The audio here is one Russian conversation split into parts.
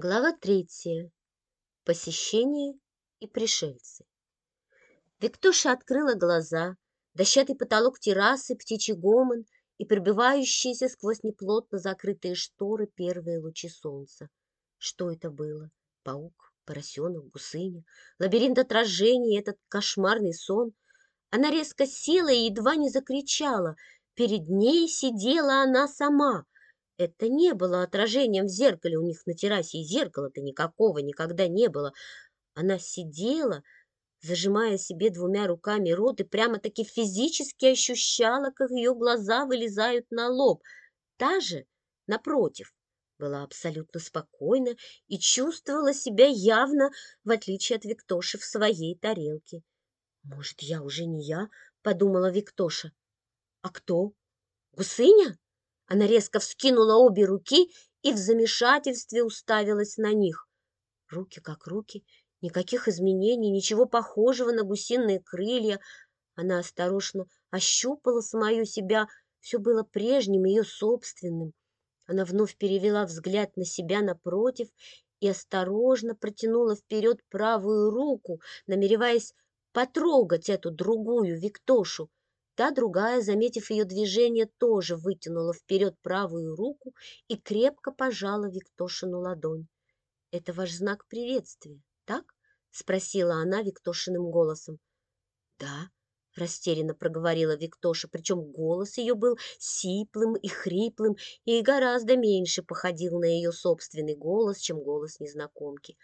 Глава третья. Посещение и пришельцы. Виктоша открыла глаза, дощатый потолок террасы, птичий гомон и пробивающиеся сквозь неплотно закрытые шторы первые лучи солнца. Что это было? Паук, поросенок, гусыня, лабиринт отражений, этот кошмарный сон. Она резко села и едва не закричала. Перед ней сидела она сама — это не было отражением в зеркале у них на террасе, и зеркала-то никакого никогда не было. Она сидела, зажимая себе двумя руками рот, и прямо-таки физически ощущала, как ее глаза вылезают на лоб. Та же, напротив, была абсолютно спокойна и чувствовала себя явно, в отличие от Виктоши, в своей тарелке. «Может, я уже не я?» — подумала Виктоша. «А кто? Гусыня?» Она резко вскинула обе руки и в замешательстве уставилась на них. Руки как руки, никаких изменений, ничего похожего на гусиные крылья. Она осторожно ощупала самую себя, все было прежним, ее собственным. Она вновь перевела взгляд на себя напротив и осторожно протянула вперед правую руку, намереваясь потрогать эту другую Виктошу. Та другая, заметив ее движение, тоже вытянула вперед правую руку и крепко пожала Виктошину ладонь. — Это ваш знак приветствия, так? — спросила она Виктошиным голосом. — Да, — растерянно проговорила Виктоша, причем голос ее был сиплым и хриплым и гораздо меньше походил на ее собственный голос, чем голос незнакомки.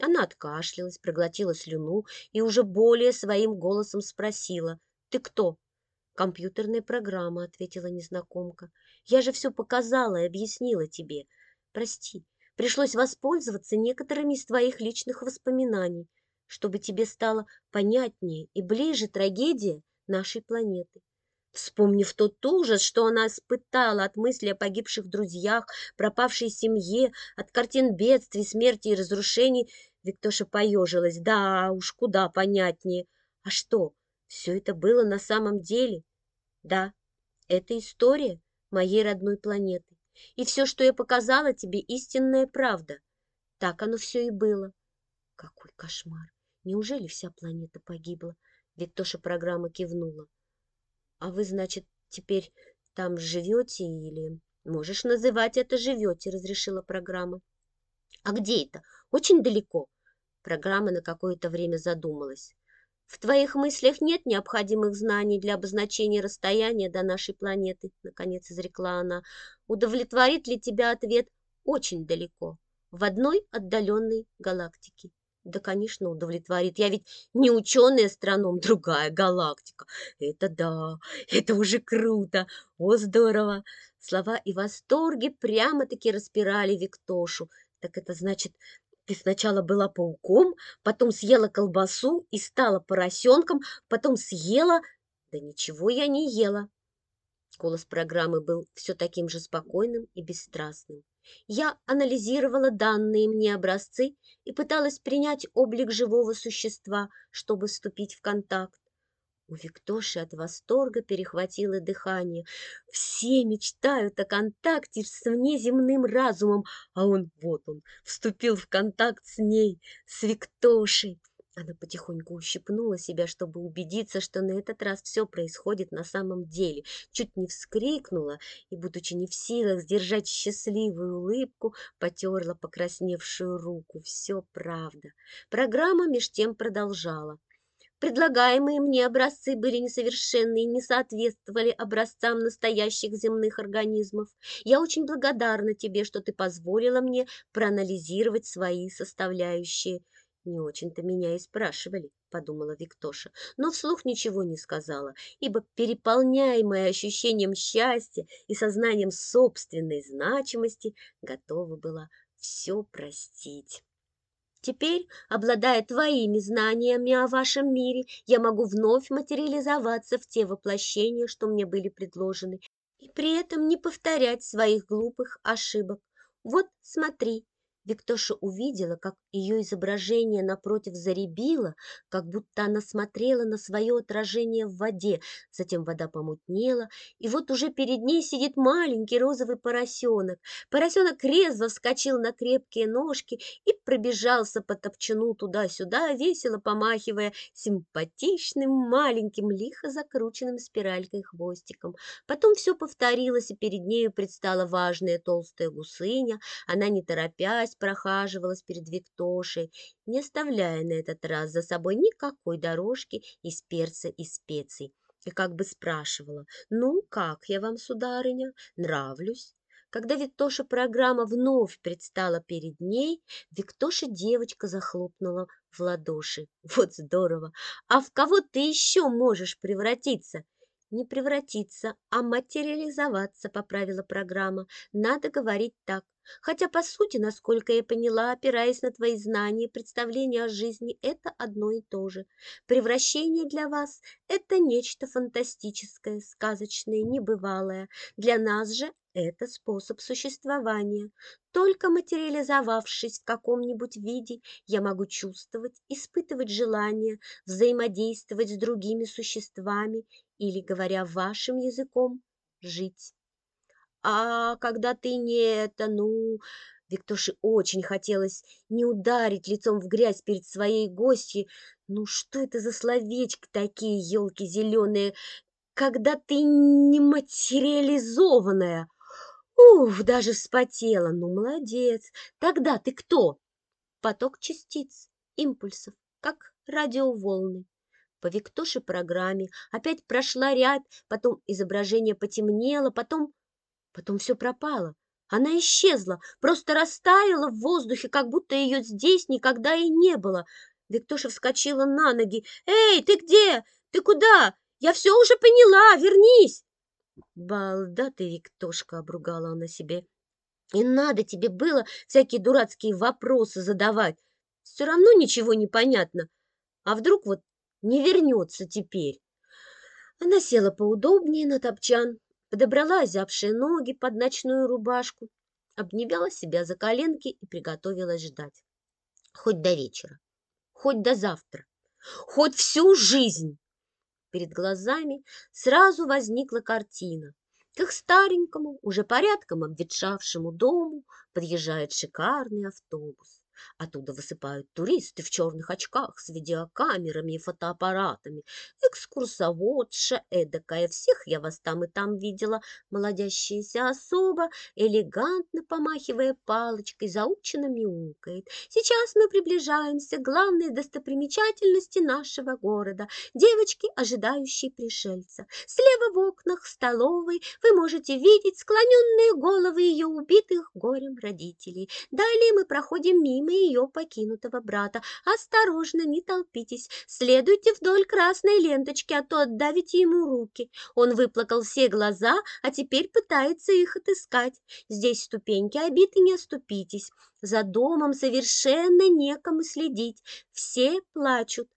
Она откашлялась, проглотила слюну и уже более своим голосом спросила. — Ты кто? — «Компьютерная программа», — ответила незнакомка. «Я же все показала и объяснила тебе. Прости, пришлось воспользоваться некоторыми из твоих личных воспоминаний, чтобы тебе стало понятнее и ближе трагедия нашей планеты. Вспомнив тот ужас, что она испытала от мысли о погибших друзьях, пропавшей семье, от картин бедствий, смерти и разрушений, Виктоша поежилась. Да уж, куда понятнее. А что, все это было на самом деле? Да, это история моей родной планеты. И все, что я показала тебе, истинная правда. Так оно все и было. Какой кошмар! Неужели вся планета погибла? Виктоша программа кивнула. А вы, значит, теперь там живете или... Можешь называть это живете, разрешила программа. А где это? Очень далеко. Программа на какое-то время задумалась. В твоих мыслях нет необходимых знаний для обозначения расстояния до нашей планеты, наконец изрекла она. Удовлетворит ли тебя ответ очень далеко, в одной отдаленной галактике? Да, конечно, удовлетворит. Я ведь не ученый астроном, другая галактика. Это да, это уже круто. О, здорово. Слова и восторги прямо-таки распирали Виктошу. Так это значит, ты сначала была пауком, потом съела колбасу и стала поросенком, потом съела... Да ничего я не ела. Голос программы был все таким же спокойным и бесстрастным. Я анализировала данные мне образцы и пыталась принять облик живого существа, чтобы вступить в контакт. У Виктоши от восторга перехватило дыхание. Все мечтают о контакте с внеземным разумом, а он, вот он, вступил в контакт с ней, с Виктошей. Она потихоньку ущипнула себя, чтобы убедиться, что на этот раз все происходит на самом деле. Чуть не вскрикнула и, будучи не в силах сдержать счастливую улыбку, потерла покрасневшую руку. Все правда. Программа меж тем продолжала. Предлагаемые мне образцы были несовершенны и не соответствовали образцам настоящих земных организмов. Я очень благодарна тебе, что ты позволила мне проанализировать свои составляющие. Не очень-то меня и спрашивали, подумала Виктоша, но вслух ничего не сказала, ибо переполняемая ощущением счастья и сознанием собственной значимости готова была все простить. Теперь, обладая твоими знаниями о вашем мире, я могу вновь материализоваться в те воплощения, что мне были предложены, и при этом не повторять своих глупых ошибок. Вот, смотри. Виктоша увидела, как ее изображение напротив заребило, как будто она смотрела на свое отражение в воде. Затем вода помутнела, и вот уже перед ней сидит маленький розовый поросенок. Поросенок резво вскочил на крепкие ножки и пробежался по топчану туда-сюда, весело помахивая симпатичным маленьким лихо закрученным спиралькой хвостиком. Потом все повторилось, и перед нею предстала важная толстая гусыня. Она, не торопясь, прохаживалась перед Виктошей, не оставляя на этот раз за собой никакой дорожки из перца и специй, и как бы спрашивала, «Ну, как я вам, сударыня, нравлюсь?» Когда Виктоша программа вновь предстала перед ней, Виктоша девочка захлопнула в ладоши. Вот здорово! А в кого ты еще можешь превратиться? Не превратиться, а материализоваться, поправила программа. Надо говорить так. Хотя, по сути, насколько я поняла, опираясь на твои знания и представления о жизни, это одно и то же. Превращение для вас – это нечто фантастическое, сказочное, небывалое. Для нас же это способ существования. Только материализовавшись в каком-нибудь виде, я могу чувствовать, испытывать желание, взаимодействовать с другими существами или, говоря вашим языком, жить. А когда ты не это, ну... Виктоше очень хотелось не ударить лицом в грязь перед своей гостьей. Ну что это за словечки такие, елки зеленые, когда ты не материализованная? Ух, даже вспотела. Ну, молодец. Тогда ты кто? Поток частиц, импульсов, как радиоволны. По Виктоше программе опять прошла ряд, потом изображение потемнело, потом Потом все пропало. Она исчезла, просто растаяла в воздухе, как будто ее здесь никогда и не было. Виктоша вскочила на ноги. «Эй, ты где? Ты куда? Я все уже поняла, вернись!» «Балда ты, Виктошка!» — обругала она себе. «И надо тебе было всякие дурацкие вопросы задавать. Все равно ничего не понятно. А вдруг вот не вернется теперь?» Она села поудобнее на топчан, подобрала озябшие ноги под ночную рубашку, обнимала себя за коленки и приготовилась ждать. Хоть до вечера, хоть до завтра, хоть всю жизнь. Перед глазами сразу возникла картина. К их старенькому, уже порядком обветшавшему дому подъезжает шикарный автобус. Оттуда высыпают туристы в черных очках с видеокамерами и фотоаппаратами. Экскурсоводша эдакая, всех я вас там и там видела. Молодящаяся особа, элегантно помахивая палочкой, заученно мяукает. Сейчас мы приближаемся к главной достопримечательности нашего города. Девочки, ожидающие пришельца. Слева в окнах столовой вы можете видеть склоненные головы ее убитых горем родителей. Далее мы проходим мимо мимо ее покинутого брата. Осторожно, не толпитесь, следуйте вдоль красной ленточки, а то отдавите ему руки. Он выплакал все глаза, а теперь пытается их отыскать. Здесь ступеньки обиты, не оступитесь. За домом совершенно некому следить. Все плачут.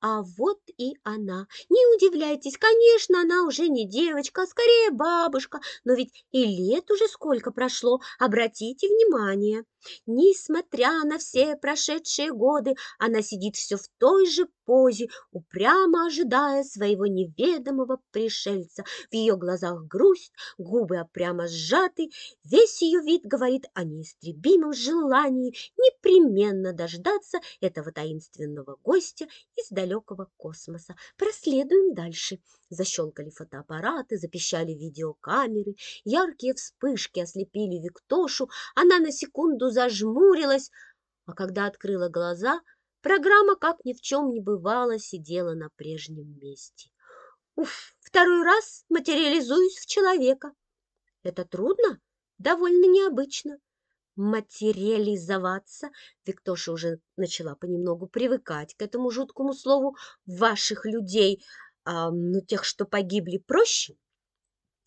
А вот и она. Не удивляйтесь, конечно, она уже не девочка, а скорее бабушка, но ведь и лет уже сколько прошло, обратите внимание. Несмотря на все прошедшие годы, она сидит все в той же позе, упрямо ожидая своего неведомого пришельца. В ее глазах грусть, губы прямо сжаты, весь ее вид говорит о неистребимом желании непременно дождаться этого таинственного гостя из далекого космоса. Проследуем дальше. Защелкали фотоаппараты, запищали видеокамеры, яркие вспышки ослепили Виктошу, она на секунду зажмурилась, а когда открыла глаза, программа, как ни в чем не бывало, сидела на прежнем месте. Уф, второй раз материализуюсь в человека. Это трудно? Довольно необычно. Материализоваться. Виктоша уже начала понемногу привыкать к этому жуткому слову ваших людей, а, ну, тех, что погибли, проще.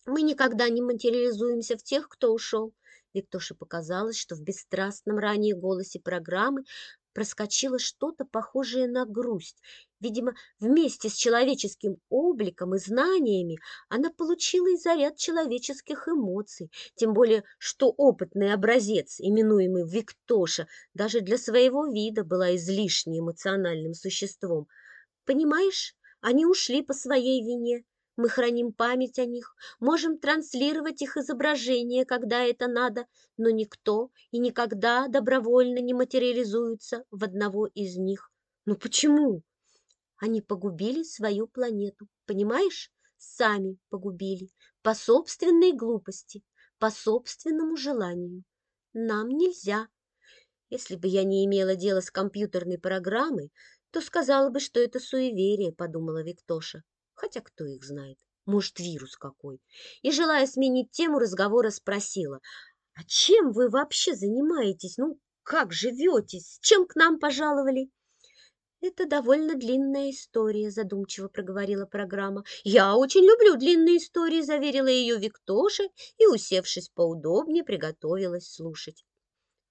Мы никогда не материализуемся в тех, кто ушел. Виктоше показалось, что в бесстрастном ранее голосе программы проскочило что-то похожее на грусть. Видимо, вместе с человеческим обликом и знаниями она получила и заряд человеческих эмоций, тем более, что опытный образец, именуемый Виктоша, даже для своего вида была излишне эмоциональным существом. Понимаешь, они ушли по своей вине, мы храним память о них, можем транслировать их изображения, когда это надо, но никто и никогда добровольно не материализуется в одного из них. Ну почему? Они погубили свою планету, понимаешь? Сами погубили, по собственной глупости, по собственному желанию. Нам нельзя. Если бы я не имела дела с компьютерной программой, то сказала бы, что это суеверие, подумала Виктоша хотя кто их знает, может, вирус какой. И, желая сменить тему разговора, спросила, «А чем вы вообще занимаетесь? Ну, как живете? С чем к нам пожаловали?» «Это довольно длинная история», — задумчиво проговорила программа. «Я очень люблю длинные истории», — заверила ее Виктоша и, усевшись поудобнее, приготовилась слушать.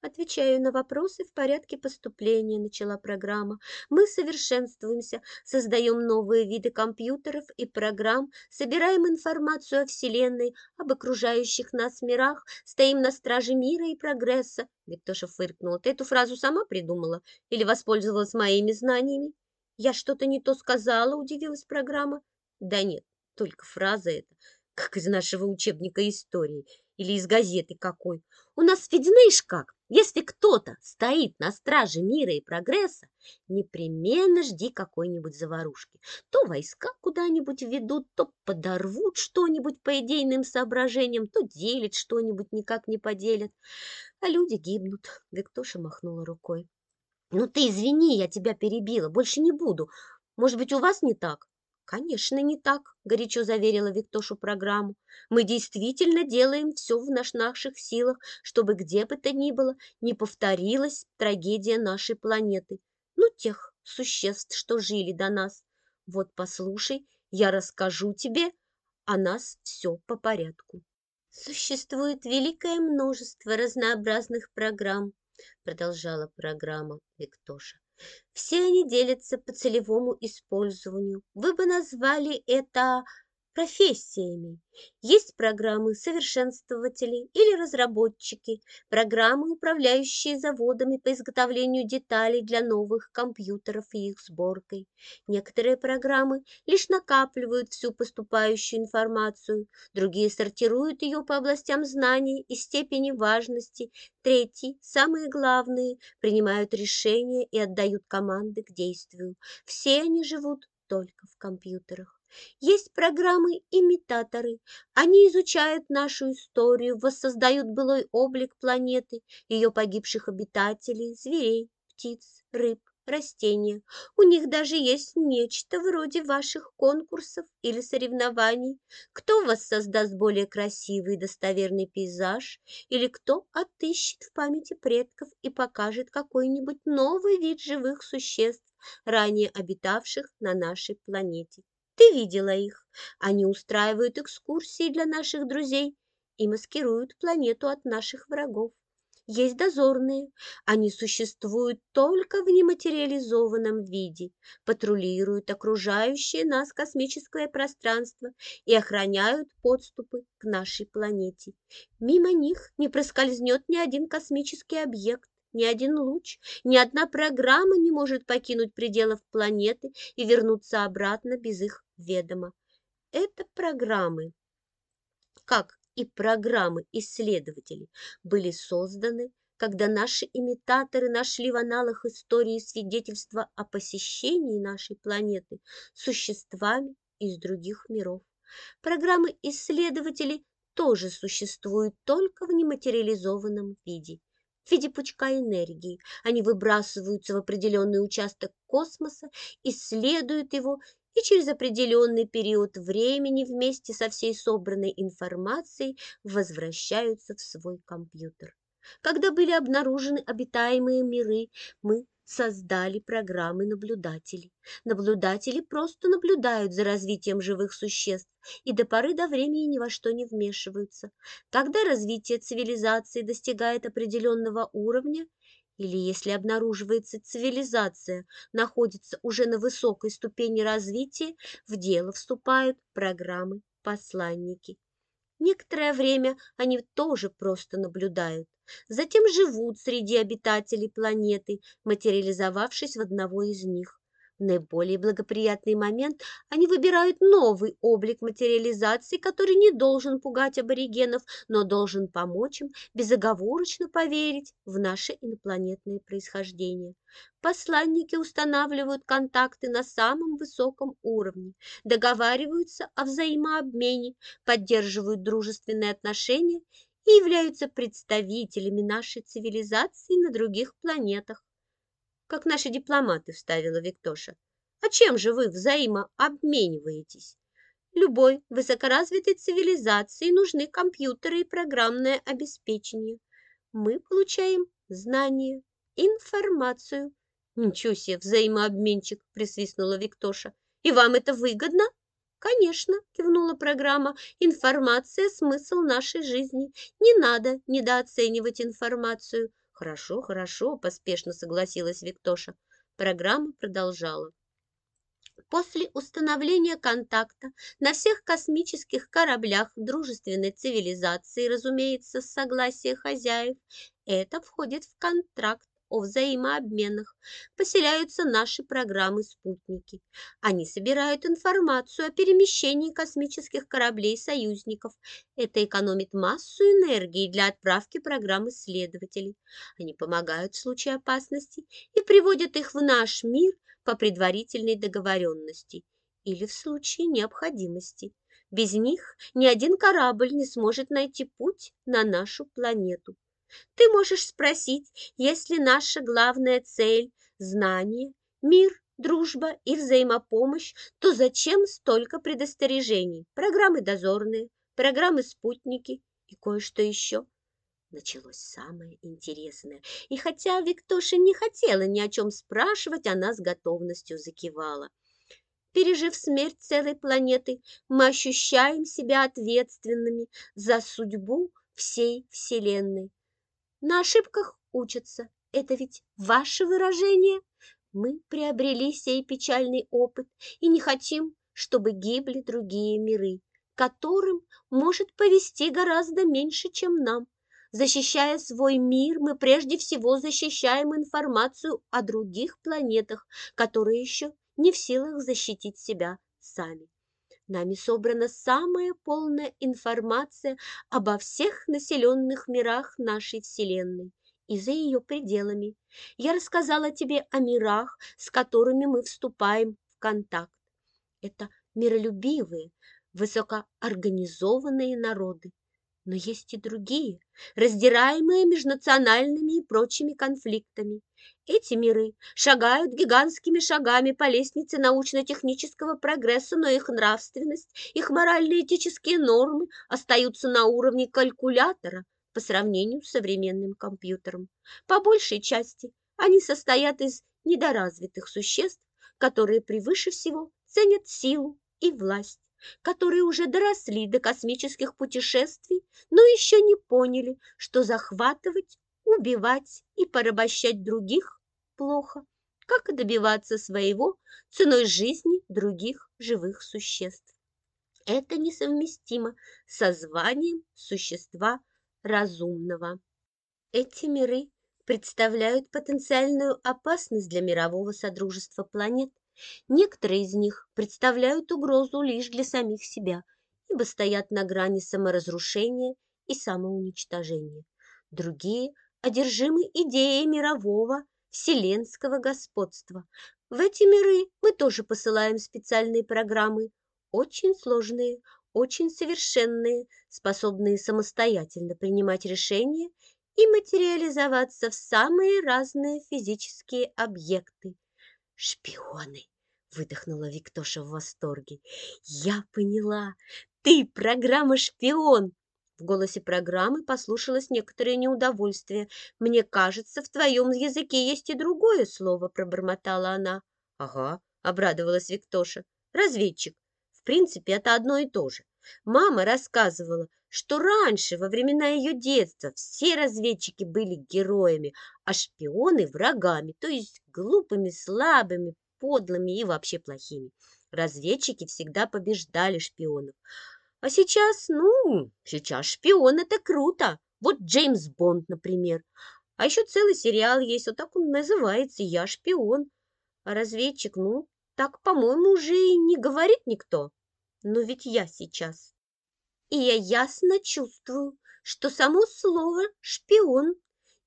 Отвечаю на вопросы в порядке поступления, начала программа. Мы совершенствуемся, создаем новые виды компьютеров и программ, собираем информацию о Вселенной, об окружающих нас мирах, стоим на страже мира и прогресса. Виктоша фыркнула. Ты эту фразу сама придумала или воспользовалась моими знаниями? Я что-то не то сказала, удивилась программа. Да нет, только фраза эта, как из нашего учебника истории или из газеты какой. У нас ведь как, если кто-то стоит на страже мира и прогресса, непременно жди какой-нибудь заварушки. То войска куда-нибудь ведут, то подорвут что-нибудь по идейным соображениям, то делят что-нибудь никак не поделят. А люди гибнут. Виктоша махнула рукой. Ну ты извини, я тебя перебила, больше не буду. Может быть, у вас не так? «Конечно, не так», – горячо заверила Виктошу программу. «Мы действительно делаем все в наших силах, чтобы где бы то ни было не повторилась трагедия нашей планеты, ну, тех существ, что жили до нас. Вот послушай, я расскажу тебе о нас все по порядку». «Существует великое множество разнообразных программ», – продолжала программа Виктоша. Все они делятся по целевому использованию. Вы бы назвали это профессиями. Есть программы совершенствователи или разработчики, программы, управляющие заводами по изготовлению деталей для новых компьютеров и их сборкой. Некоторые программы лишь накапливают всю поступающую информацию, другие сортируют ее по областям знаний и степени важности, третьи, самые главные, принимают решения и отдают команды к действию. Все они живут только в компьютерах. Есть программы-имитаторы. Они изучают нашу историю, воссоздают былой облик планеты, ее погибших обитателей, зверей, птиц, рыб, растения. У них даже есть нечто вроде ваших конкурсов или соревнований. Кто воссоздаст более красивый и достоверный пейзаж, или кто отыщет в памяти предков и покажет какой-нибудь новый вид живых существ, ранее обитавших на нашей планете. Ты видела их. Они устраивают экскурсии для наших друзей и маскируют планету от наших врагов. Есть дозорные. Они существуют только в нематериализованном виде, патрулируют окружающее нас космическое пространство и охраняют подступы к нашей планете. Мимо них не проскользнет ни один космический объект, ни один луч, ни одна программа не может покинуть пределов планеты и вернуться обратно без их ведома. Это программы, как и программы исследователей, были созданы, когда наши имитаторы нашли в аналах истории свидетельства о посещении нашей планеты существами из других миров. Программы исследователей тоже существуют только в нематериализованном виде в виде пучка энергии. Они выбрасываются в определенный участок космоса, исследуют его и через определенный период времени вместе со всей собранной информацией возвращаются в свой компьютер. Когда были обнаружены обитаемые миры, мы создали программы наблюдателей. Наблюдатели просто наблюдают за развитием живых существ и до поры до времени ни во что не вмешиваются. Когда развитие цивилизации достигает определенного уровня, или если обнаруживается цивилизация, находится уже на высокой ступени развития, в дело вступают программы-посланники. Некоторое время они тоже просто наблюдают, затем живут среди обитателей планеты, материализовавшись в одного из них. Наиболее благоприятный момент они выбирают новый облик материализации, который не должен пугать аборигенов, но должен помочь им безоговорочно поверить в наше инопланетное происхождение. Посланники устанавливают контакты на самом высоком уровне, договариваются о взаимообмене, поддерживают дружественные отношения и являются представителями нашей цивилизации на других планетах как наши дипломаты, вставила Виктоша. А чем же вы взаимообмениваетесь? Любой высокоразвитой цивилизации нужны компьютеры и программное обеспечение. Мы получаем знания, информацию. Ничего себе, взаимообменчик, присвистнула Виктоша. И вам это выгодно? Конечно, кивнула программа. Информация – смысл нашей жизни. Не надо недооценивать информацию. Хорошо, хорошо, поспешно согласилась Виктоша. Программа продолжала. После установления контакта на всех космических кораблях дружественной цивилизации, разумеется, с согласия хозяев, это входит в контракт о взаимообменах поселяются наши программы-спутники. Они собирают информацию о перемещении космических кораблей союзников. Это экономит массу энергии для отправки программ исследователей. Они помогают в случае опасности и приводят их в наш мир по предварительной договоренности или в случае необходимости. Без них ни один корабль не сможет найти путь на нашу планету. Ты можешь спросить, если наша главная цель – знание, мир, дружба и взаимопомощь, то зачем столько предостережений? Программы дозорные, программы спутники и кое-что еще. Началось самое интересное. И хотя Виктоша не хотела ни о чем спрашивать, она с готовностью закивала. Пережив смерть целой планеты, мы ощущаем себя ответственными за судьбу всей Вселенной. На ошибках учатся. Это ведь ваше выражение. Мы приобрели сей печальный опыт и не хотим, чтобы гибли другие миры, которым может повести гораздо меньше, чем нам. Защищая свой мир, мы прежде всего защищаем информацию о других планетах, которые еще не в силах защитить себя сами. Нами собрана самая полная информация обо всех населенных мирах нашей Вселенной и за ее пределами. Я рассказала тебе о мирах, с которыми мы вступаем в контакт. Это миролюбивые, высокоорганизованные народы, но есть и другие, раздираемые межнациональными и прочими конфликтами. Эти миры шагают гигантскими шагами по лестнице научно-технического прогресса, но их нравственность, их морально-этические нормы остаются на уровне калькулятора по сравнению с современным компьютером. По большей части они состоят из недоразвитых существ, которые превыше всего ценят силу и власть которые уже доросли до космических путешествий, но еще не поняли, что захватывать, убивать и порабощать других плохо, как и добиваться своего ценой жизни других живых существ. Это несовместимо со званием существа разумного. Эти миры представляют потенциальную опасность для мирового содружества планет Некоторые из них представляют угрозу лишь для самих себя, ибо стоят на грани саморазрушения и самоуничтожения. Другие одержимы идеей мирового вселенского господства. В эти миры мы тоже посылаем специальные программы, очень сложные, очень совершенные, способные самостоятельно принимать решения и материализоваться в самые разные физические объекты. Шпионы! Выдохнула Виктоша в восторге. Я поняла! Ты программа-шпион! В голосе программы послушалось некоторое неудовольствие. «Мне кажется, в твоем языке есть и другое слово», — пробормотала она. «Ага», — обрадовалась Виктоша. «Разведчик. В принципе, это одно и то же. Мама рассказывала, что раньше, во времена ее детства, все разведчики были героями, а шпионы – врагами, то есть глупыми, слабыми, подлыми и вообще плохими. Разведчики всегда побеждали шпионов. А сейчас, ну, сейчас шпион – это круто. Вот Джеймс Бонд, например. А еще целый сериал есть, вот так он называется «Я шпион». А разведчик, ну, так, по-моему, уже и не говорит никто. Но ведь я сейчас. И я ясно чувствую, что само слово «шпион»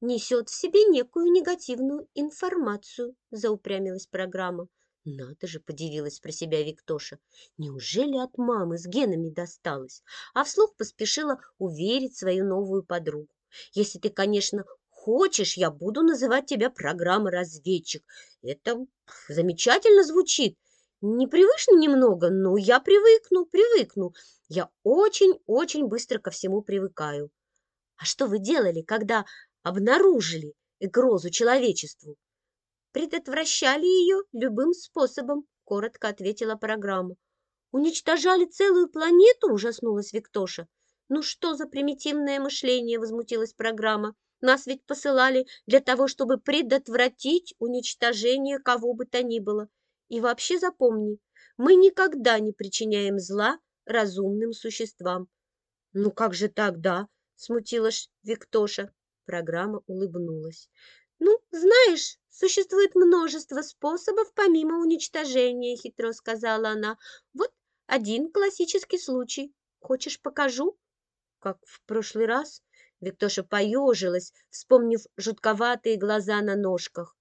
несет в себе некую негативную информацию, заупрямилась программа. Надо же, подивилась про себя Виктоша. Неужели от мамы с генами досталось? А вслух поспешила уверить свою новую подругу. Если ты, конечно, хочешь, я буду называть тебя программа-разведчик. Это замечательно звучит. Непривычно немного, но я привыкну, привыкну. Я очень-очень быстро ко всему привыкаю. А что вы делали, когда обнаружили угрозу человечеству? Предотвращали ее любым способом, коротко ответила программа. Уничтожали целую планету, ужаснулась Виктоша. Ну что за примитивное мышление, возмутилась программа. Нас ведь посылали для того, чтобы предотвратить уничтожение кого бы то ни было. И вообще запомни, мы никогда не причиняем зла разумным существам. Ну как же тогда? Смутилась Виктоша. Программа улыбнулась. Ну, знаешь, существует множество способов помимо уничтожения, хитро сказала она. Вот один классический случай. Хочешь, покажу? Как в прошлый раз? Виктоша поежилась, вспомнив жутковатые глаза на ножках.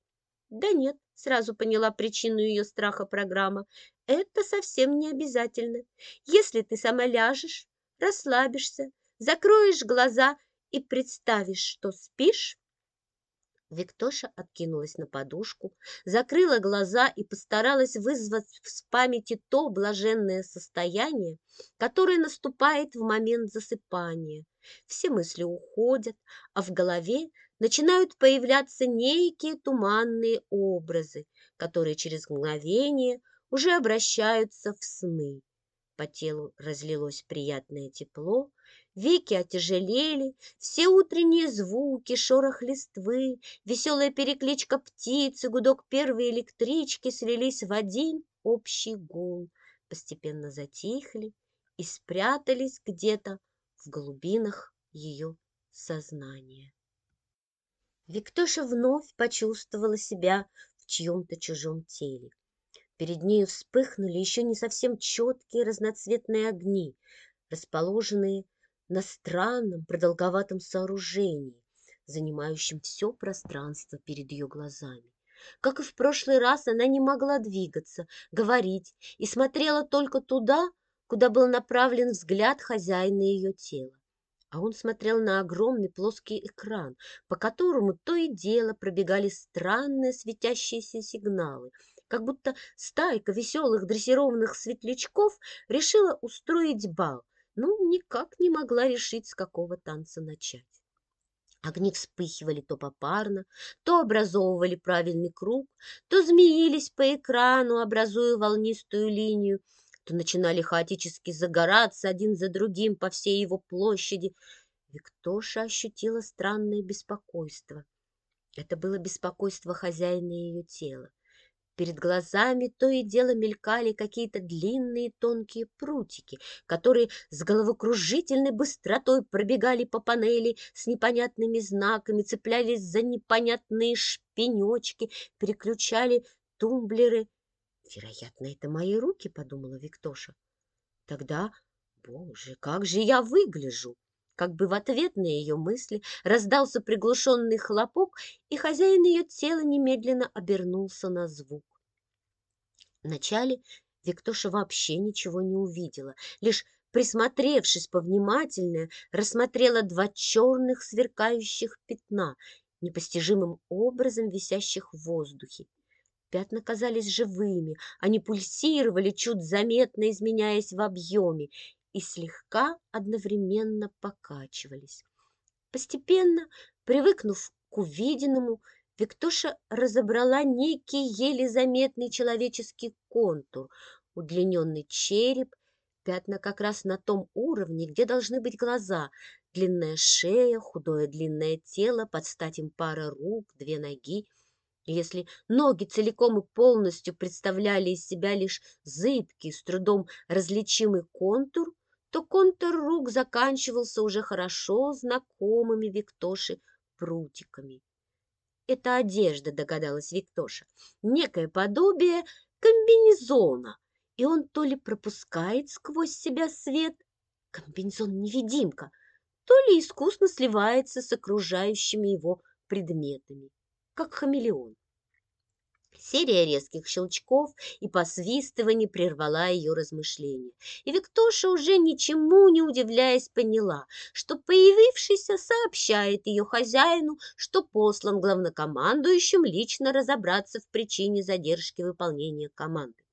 Да нет, сразу поняла причину ее страха программа. Это совсем не обязательно. Если ты сама ляжешь, расслабишься, закроешь глаза и представишь, что спишь, Виктоша откинулась на подушку, закрыла глаза и постаралась вызвать в памяти то блаженное состояние, которое наступает в момент засыпания. Все мысли уходят, а в голове начинают появляться некие туманные образы, которые через мгновение уже обращаются в сны. По телу разлилось приятное тепло, Веки отяжелели, все утренние звуки, шорох листвы, веселая перекличка птиц и гудок первой электрички слились в один общий гул, постепенно затихли и спрятались где-то в глубинах ее сознания. Виктоша вновь почувствовала себя в чьем-то чужом теле. Перед нею вспыхнули еще не совсем четкие разноцветные огни, расположенные на странном продолговатом сооружении, занимающем все пространство перед ее глазами. Как и в прошлый раз, она не могла двигаться, говорить и смотрела только туда, куда был направлен взгляд хозяина ее тела. А он смотрел на огромный плоский экран, по которому то и дело пробегали странные светящиеся сигналы, как будто стайка веселых дрессированных светлячков решила устроить бал, ну, никак не могла решить, с какого танца начать. Огни вспыхивали то попарно, то образовывали правильный круг, то змеились по экрану, образуя волнистую линию, то начинали хаотически загораться один за другим по всей его площади. Виктоша ощутила странное беспокойство. Это было беспокойство хозяина ее тела. Перед глазами то и дело мелькали какие-то длинные тонкие прутики, которые с головокружительной быстротой пробегали по панели с непонятными знаками, цеплялись за непонятные шпенечки, переключали тумблеры. «Вероятно, это мои руки», — подумала Виктоша. «Тогда, боже, как же я выгляжу!» Как бы в ответ на ее мысли раздался приглушенный хлопок, и хозяин ее тела немедленно обернулся на звук. Вначале Виктоша вообще ничего не увидела, лишь присмотревшись повнимательнее, рассмотрела два черных сверкающих пятна, непостижимым образом висящих в воздухе. Пятна казались живыми, они пульсировали, чуть заметно изменяясь в объеме, и слегка одновременно покачивались. Постепенно, привыкнув к увиденному, Виктоша разобрала некий еле заметный человеческий контур, удлиненный череп, Пятна как раз на том уровне, где должны быть глаза. Длинная шея, худое длинное тело, под стать им пара рук, две ноги. Если ноги целиком и полностью представляли из себя лишь зыбкий, с трудом различимый контур, то контур рук заканчивался уже хорошо знакомыми Виктоши прутиками. Это одежда, догадалась Виктоша, некое подобие комбинезона, и он то ли пропускает сквозь себя свет, комбинезон-невидимка, то ли искусно сливается с окружающими его предметами, как хамелеон. Серия резких щелчков и посвистываний прервала ее размышления. И Виктоша, уже ничему не удивляясь, поняла, что появившийся сообщает ее хозяину, что послан главнокомандующим лично разобраться в причине задержки выполнения команды.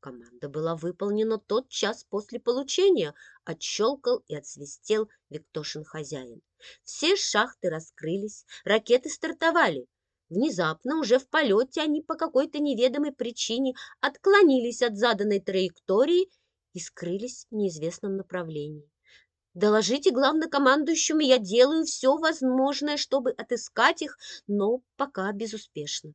Команда была выполнена тот час после получения, отщелкал и отсвистел Виктошин хозяин. Все шахты раскрылись, ракеты стартовали. Внезапно, уже в полете, они по какой-то неведомой причине отклонились от заданной траектории и скрылись в неизвестном направлении. Доложите главнокомандующему, я делаю все возможное, чтобы отыскать их, но пока безуспешно.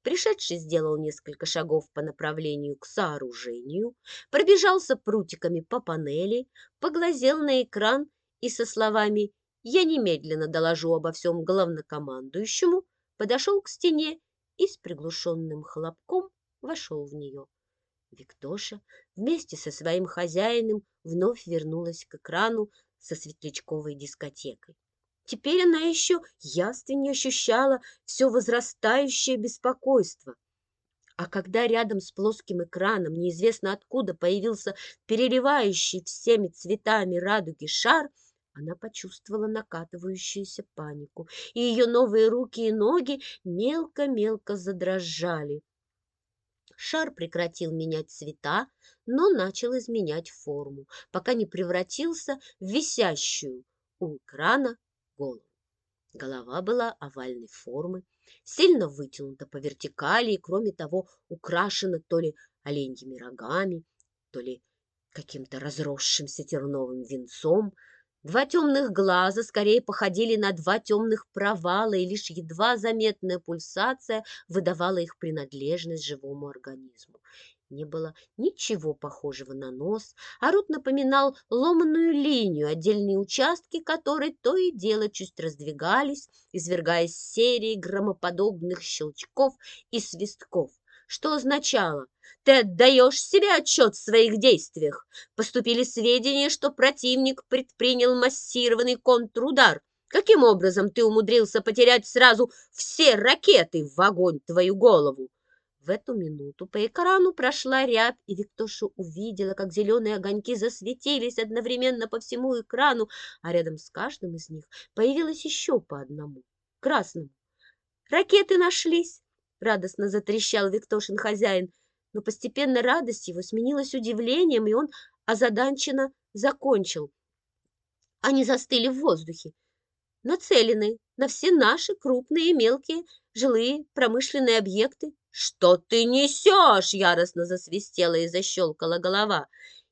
Пришедший сделал несколько шагов по направлению к сооружению, пробежался прутиками по панели, поглазел на экран и со словами «Я немедленно доложу обо всем главнокомандующему» подошел к стене и с приглушенным хлопком вошел в нее. Виктоша вместе со своим хозяином вновь вернулась к экрану со светлячковой дискотекой. Теперь она еще яственнее ощущала все возрастающее беспокойство. А когда рядом с плоским экраном неизвестно откуда появился переливающий всеми цветами радуги шар – она почувствовала накатывающуюся панику, и ее новые руки и ноги мелко-мелко задрожали. Шар прекратил менять цвета, но начал изменять форму, пока не превратился в висящую у экрана голову. Голова была овальной формы, сильно вытянута по вертикали и, кроме того, украшена то ли оленьими рогами, то ли каким-то разросшимся терновым венцом, Два темных глаза скорее походили на два темных провала, и лишь едва заметная пульсация выдавала их принадлежность живому организму. Не было ничего похожего на нос, а рот напоминал ломаную линию, отдельные участки которой то и дело чуть раздвигались, извергаясь серией громоподобных щелчков и свистков что означало «ты отдаешь себе отчет в своих действиях». Поступили сведения, что противник предпринял массированный контрудар. Каким образом ты умудрился потерять сразу все ракеты в огонь твою голову? В эту минуту по экрану прошла рябь, и Виктоша увидела, как зеленые огоньки засветились одновременно по всему экрану, а рядом с каждым из них появилось еще по одному, красному. Ракеты нашлись, радостно затрещал Виктошин хозяин, но постепенно радость его сменилась удивлением, и он озаданченно закончил. Они застыли в воздухе, нацелены на все наши крупные и мелкие жилые промышленные объекты. «Что ты несешь?» — яростно засвистела и защелкала голова.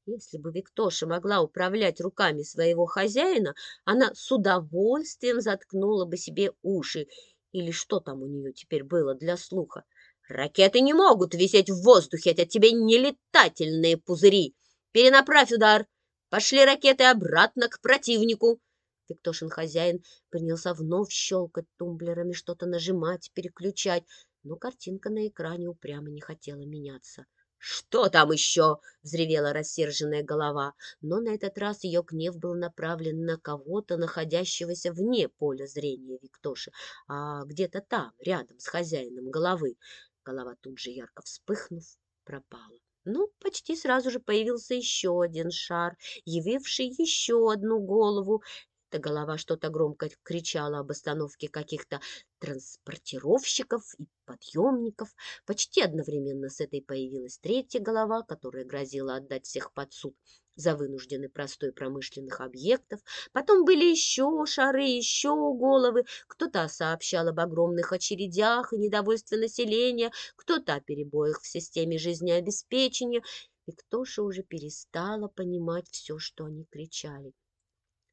Если бы Виктоша могла управлять руками своего хозяина, она с удовольствием заткнула бы себе уши или что там у нее теперь было для слуха. Ракеты не могут висеть в воздухе, это тебе не летательные пузыри. Перенаправь удар. Пошли ракеты обратно к противнику. Виктошин хозяин принялся вновь щелкать тумблерами, что-то нажимать, переключать, но картинка на экране упрямо не хотела меняться. «Что там еще?» — взревела рассерженная голова, но на этот раз ее гнев был направлен на кого-то, находящегося вне поля зрения Виктоши, а где-то там, рядом с хозяином головы. Голова тут же, ярко вспыхнув, пропала. Ну, почти сразу же появился еще один шар, явивший еще одну голову. Эта голова что-то громко кричала об остановке каких-то транспортировщиков и подъемников. Почти одновременно с этой появилась третья голова, которая грозила отдать всех под суд за вынужденный простой промышленных объектов. Потом были еще шары, еще головы. Кто-то сообщал об огромных очередях и недовольстве населения, кто-то о перебоях в системе жизнеобеспечения. Виктоша уже перестала понимать все, что они кричали.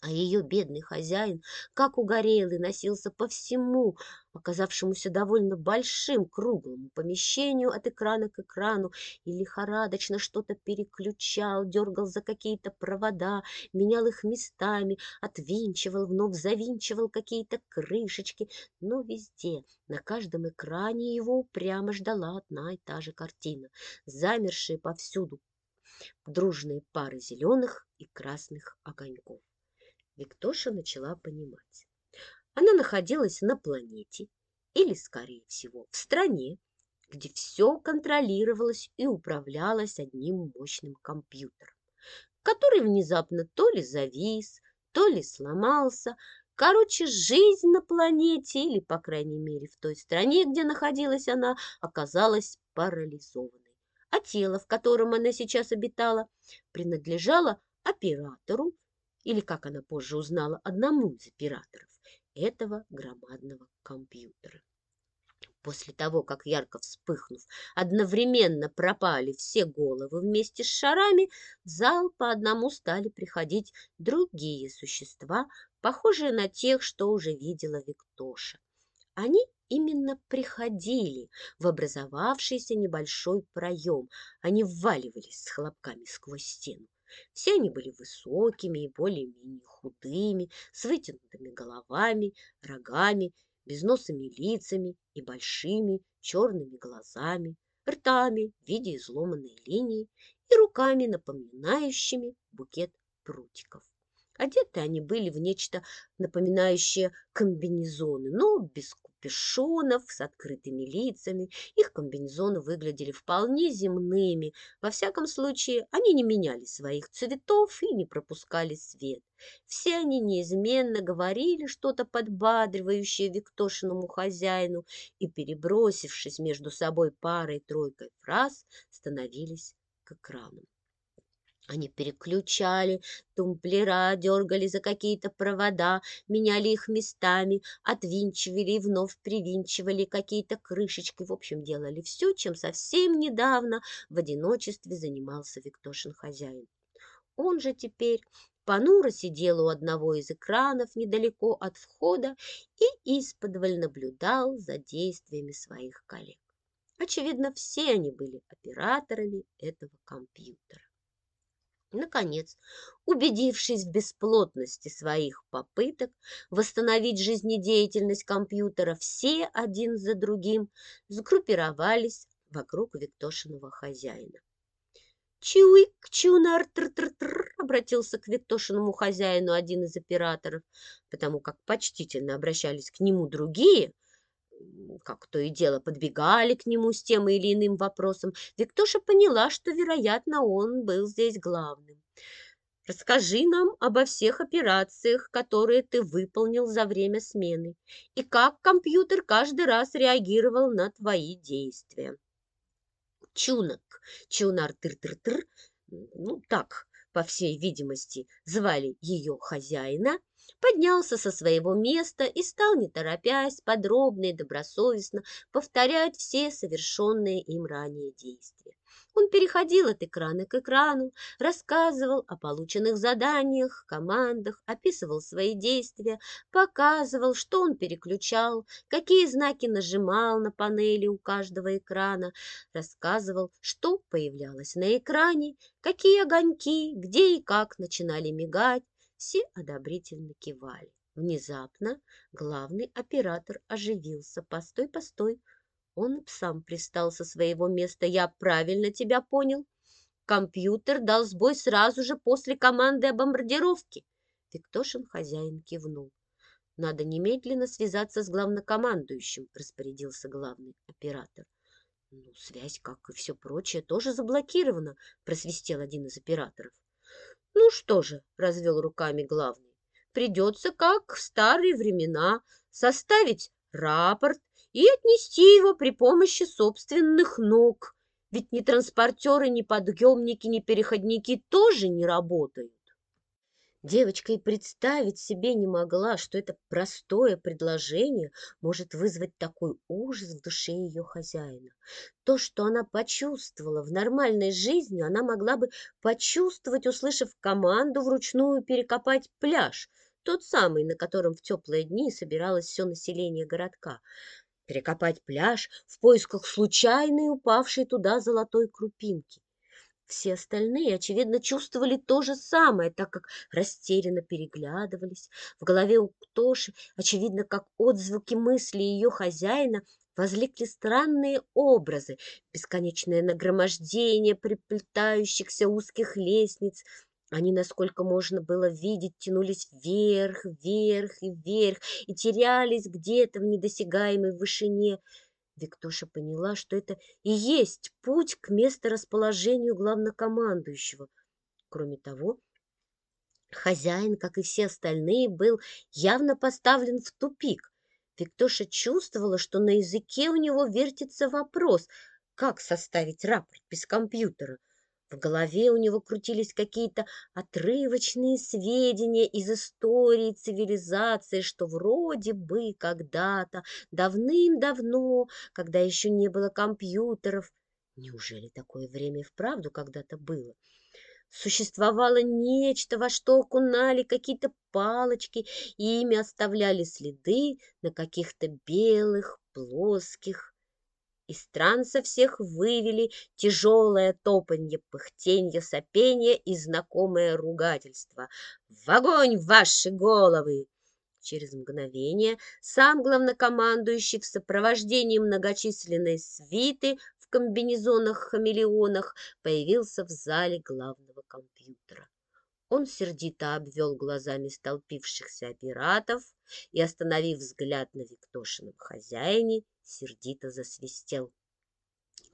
А ее бедный хозяин, как угорелый, носился по всему, оказавшемуся довольно большим круглому помещению от экрана к экрану, и лихорадочно что-то переключал, дергал за какие-то провода, менял их местами, отвинчивал, вновь завинчивал какие-то крышечки, но везде, на каждом экране его упрямо ждала одна и та же картина, замершие повсюду дружные пары зеленых и красных огоньков. Виктоша начала понимать. Она находилась на планете, или, скорее всего, в стране, где все контролировалось и управлялось одним мощным компьютером, который внезапно то ли завис, то ли сломался. Короче, жизнь на планете, или, по крайней мере, в той стране, где находилась она, оказалась парализованной. А тело, в котором она сейчас обитала, принадлежало оператору, или, как она позже узнала, одному из операторов этого громадного компьютера. После того, как ярко вспыхнув, одновременно пропали все головы вместе с шарами, в зал по одному стали приходить другие существа, похожие на тех, что уже видела Виктоша. Они именно приходили в образовавшийся небольшой проем, они вваливались с хлопками сквозь стену. Все они были высокими и более-менее худыми, с вытянутыми головами, рогами, безносыми лицами и большими черными глазами, ртами в виде изломанной линии и руками, напоминающими букет прутиков. Одеты они были в нечто напоминающее комбинезоны, но без капюшонов с открытыми лицами. Их комбинезоны выглядели вполне земными. Во всяком случае, они не меняли своих цветов и не пропускали свет. Все они неизменно говорили что-то подбадривающее Виктошиному хозяину и, перебросившись между собой парой-тройкой фраз, становились к экранам. Они переключали тумблера, дергали за какие-то провода, меняли их местами, отвинчивали и вновь привинчивали какие-то крышечки. В общем, делали все, чем совсем недавно в одиночестве занимался Виктошин хозяин. Он же теперь понуро сидел у одного из экранов недалеко от входа и исподволь наблюдал за действиями своих коллег. Очевидно, все они были операторами этого компьютера. Наконец, убедившись в бесплотности своих попыток восстановить жизнедеятельность компьютера, все один за другим сгруппировались вокруг Виктошиного хозяина. «Чуик, чунар, тр-тр-тр!» обратился к Виктошиному хозяину один из операторов, потому как почтительно обращались к нему другие – как то и дело подбегали к нему с тем или иным вопросом, Виктоша поняла, что, вероятно, он был здесь главным. Расскажи нам обо всех операциях, которые ты выполнил за время смены, и как компьютер каждый раз реагировал на твои действия. Чунок, Чунар тыр-тыр-тыр, ну так, по всей видимости, звали ее хозяина, поднялся со своего места и стал, не торопясь, подробно и добросовестно повторять все совершенные им ранее действия. Он переходил от экрана к экрану, рассказывал о полученных заданиях, командах, описывал свои действия, показывал, что он переключал, какие знаки нажимал на панели у каждого экрана, рассказывал, что появлялось на экране, какие огоньки, где и как начинали мигать. Все одобрительно кивали. Внезапно главный оператор оживился. «Постой, постой!» Он сам пристал со своего места. Я правильно тебя понял? Компьютер дал сбой сразу же после команды о бомбардировке. Виктошин хозяин кивнул. Надо немедленно связаться с главнокомандующим, распорядился главный оператор. Ну, связь, как и все прочее, тоже заблокирована, просвистел один из операторов. Ну что же, развел руками главный, придется, как в старые времена, составить рапорт и отнести его при помощи собственных ног. Ведь ни транспортеры, ни подъемники, ни переходники тоже не работают. Девочка и представить себе не могла, что это простое предложение может вызвать такой ужас в душе ее хозяина. То, что она почувствовала в нормальной жизни, она могла бы почувствовать, услышав команду вручную перекопать пляж, тот самый, на котором в теплые дни собиралось все население городка. Перекопать пляж в поисках случайной упавшей туда золотой крупинки. Все остальные, очевидно, чувствовали то же самое, так как растерянно переглядывались. В голове у Ктоши, очевидно, как отзвуки мысли ее хозяина, возникли странные образы, бесконечное нагромождение приплетающихся узких лестниц. Они, насколько можно было видеть, тянулись вверх, вверх и вверх и терялись где-то в недосягаемой вышине. Виктоша поняла, что это и есть путь к месторасположению главнокомандующего. Кроме того, хозяин, как и все остальные, был явно поставлен в тупик. Виктоша чувствовала, что на языке у него вертится вопрос, как составить рапорт без компьютера. В голове у него крутились какие-то отрывочные сведения из истории цивилизации, что вроде бы когда-то, давным-давно, когда еще не было компьютеров. Неужели такое время вправду когда-то было? Существовало нечто, во что окунали какие-то палочки, и ими оставляли следы на каких-то белых, плоских из транса всех вывели тяжелое топанье, пыхтенье, сопенье и знакомое ругательство. «В огонь ваши головы!» Через мгновение сам главнокомандующий в сопровождении многочисленной свиты в комбинезонах-хамелеонах появился в зале главного компьютера. Он сердито обвел глазами столпившихся оператов и, остановив взгляд на Виктошином хозяине, сердито засвистел.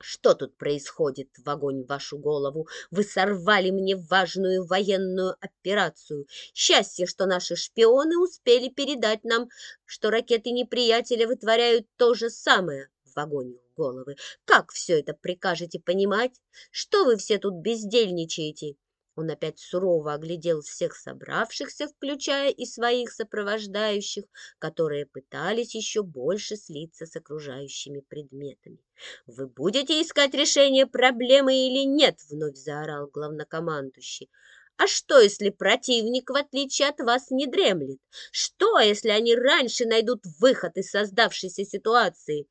Что тут происходит, в огонь вашу голову? Вы сорвали мне важную военную операцию. Счастье, что наши шпионы успели передать нам, что ракеты неприятеля вытворяют то же самое в огонь головы. Как все это прикажете понимать? Что вы все тут бездельничаете? Он опять сурово оглядел всех собравшихся, включая и своих сопровождающих, которые пытались еще больше слиться с окружающими предметами. «Вы будете искать решение проблемы или нет?» — вновь заорал главнокомандующий. А что, если противник, в отличие от вас, не дремлет? Что, если они раньше найдут выход из создавшейся ситуации?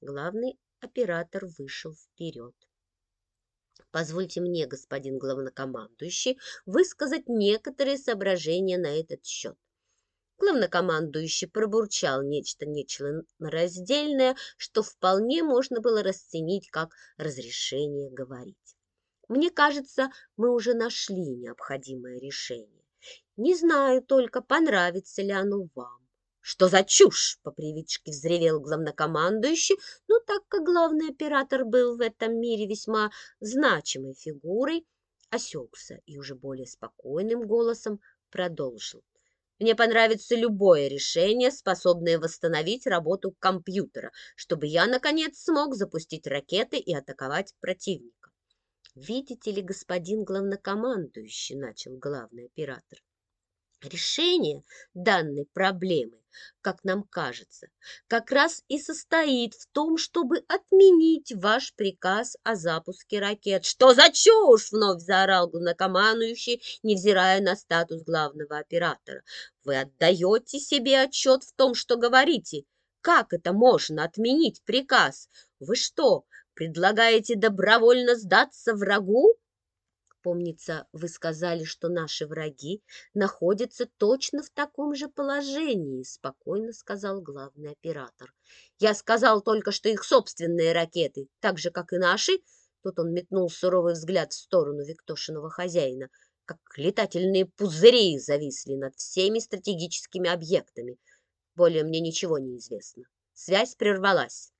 Главный оператор вышел вперед. Позвольте мне, господин главнокомандующий, высказать некоторые соображения на этот счет. Главнокомандующий пробурчал нечто нечленораздельное, что вполне можно было расценить как разрешение говорить. Мне кажется, мы уже нашли необходимое решение. Не знаю только, понравится ли оно вам. «Что за чушь?» — по привычке взревел главнокомандующий, но так как главный оператор был в этом мире весьма значимой фигурой, осекся и уже более спокойным голосом продолжил. Мне понравится любое решение, способное восстановить работу компьютера, чтобы я, наконец, смог запустить ракеты и атаковать противника. «Видите ли, господин главнокомандующий», — начал главный оператор, Решение данной проблемы, как нам кажется, как раз и состоит в том, чтобы отменить ваш приказ о запуске ракет. «Что за чушь?» — вновь заорал главнокомандующий, невзирая на статус главного оператора. «Вы отдаете себе отчет в том, что говорите? Как это можно отменить приказ? Вы что, предлагаете добровольно сдаться врагу?» Помнится, вы сказали, что наши враги находятся точно в таком же положении, спокойно сказал главный оператор. Я сказал только, что их собственные ракеты, так же, как и наши, тут он метнул суровый взгляд в сторону Виктошиного хозяина, как летательные пузыри зависли над всеми стратегическими объектами. Более мне ничего не известно. Связь прервалась.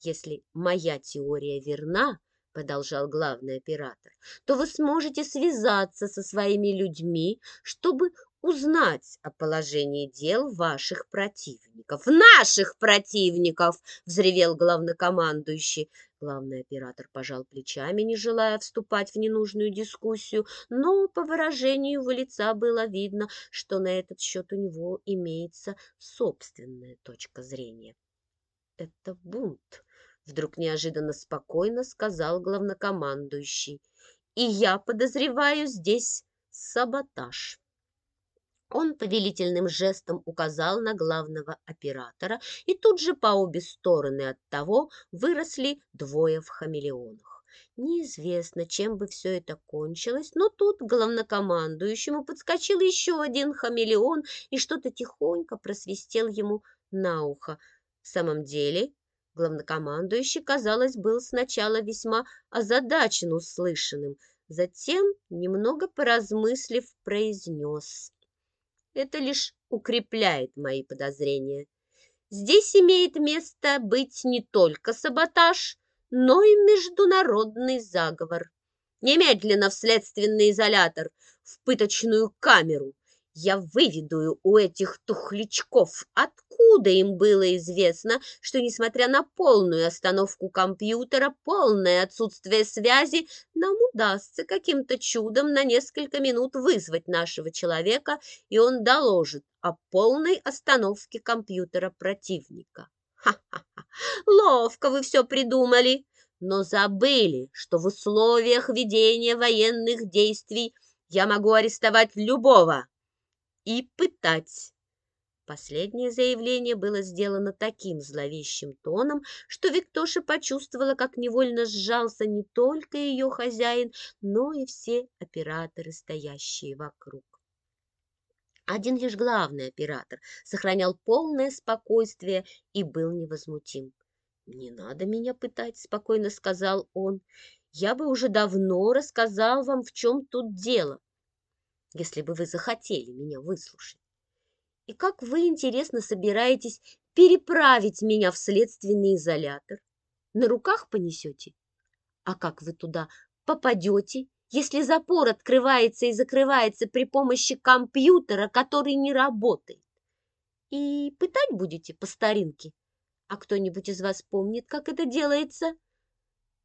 Если моя теория верна, продолжал главный оператор, то вы сможете связаться со своими людьми, чтобы узнать о положении дел ваших противников. Наших противников! взревел главнокомандующий. Главный оператор пожал плечами, не желая вступать в ненужную дискуссию, но по выражению его лица было видно, что на этот счет у него имеется собственная точка зрения. Это бунт, вдруг неожиданно спокойно сказал главнокомандующий. И я подозреваю здесь саботаж. Он повелительным жестом указал на главного оператора, и тут же по обе стороны от того выросли двое в хамелеонах. Неизвестно, чем бы все это кончилось, но тут главнокомандующему подскочил еще один хамелеон и что-то тихонько просвистел ему на ухо. В самом деле, главнокомандующий, казалось, был сначала весьма озадачен услышанным, затем, немного поразмыслив, произнес это лишь укрепляет мои подозрения. Здесь имеет место быть не только саботаж, но и международный заговор. Немедленно в следственный изолятор, в пыточную камеру. Я выведу у этих тухлячков, откуда им было известно, что, несмотря на полную остановку компьютера, полное отсутствие связи, нам удастся каким-то чудом на несколько минут вызвать нашего человека, и он доложит о полной остановке компьютера противника. Ха-ха-ха! Ловко вы все придумали, но забыли, что в условиях ведения военных действий я могу арестовать любого, и пытать. Последнее заявление было сделано таким зловещим тоном, что Виктоша почувствовала, как невольно сжался не только ее хозяин, но и все операторы, стоящие вокруг. Один лишь главный оператор сохранял полное спокойствие и был невозмутим. «Не надо меня пытать», — спокойно сказал он. «Я бы уже давно рассказал вам, в чем тут дело если бы вы захотели меня выслушать. И как вы, интересно, собираетесь переправить меня в следственный изолятор? На руках понесете? А как вы туда попадете, если запор открывается и закрывается при помощи компьютера, который не работает? И пытать будете по старинке? А кто-нибудь из вас помнит, как это делается?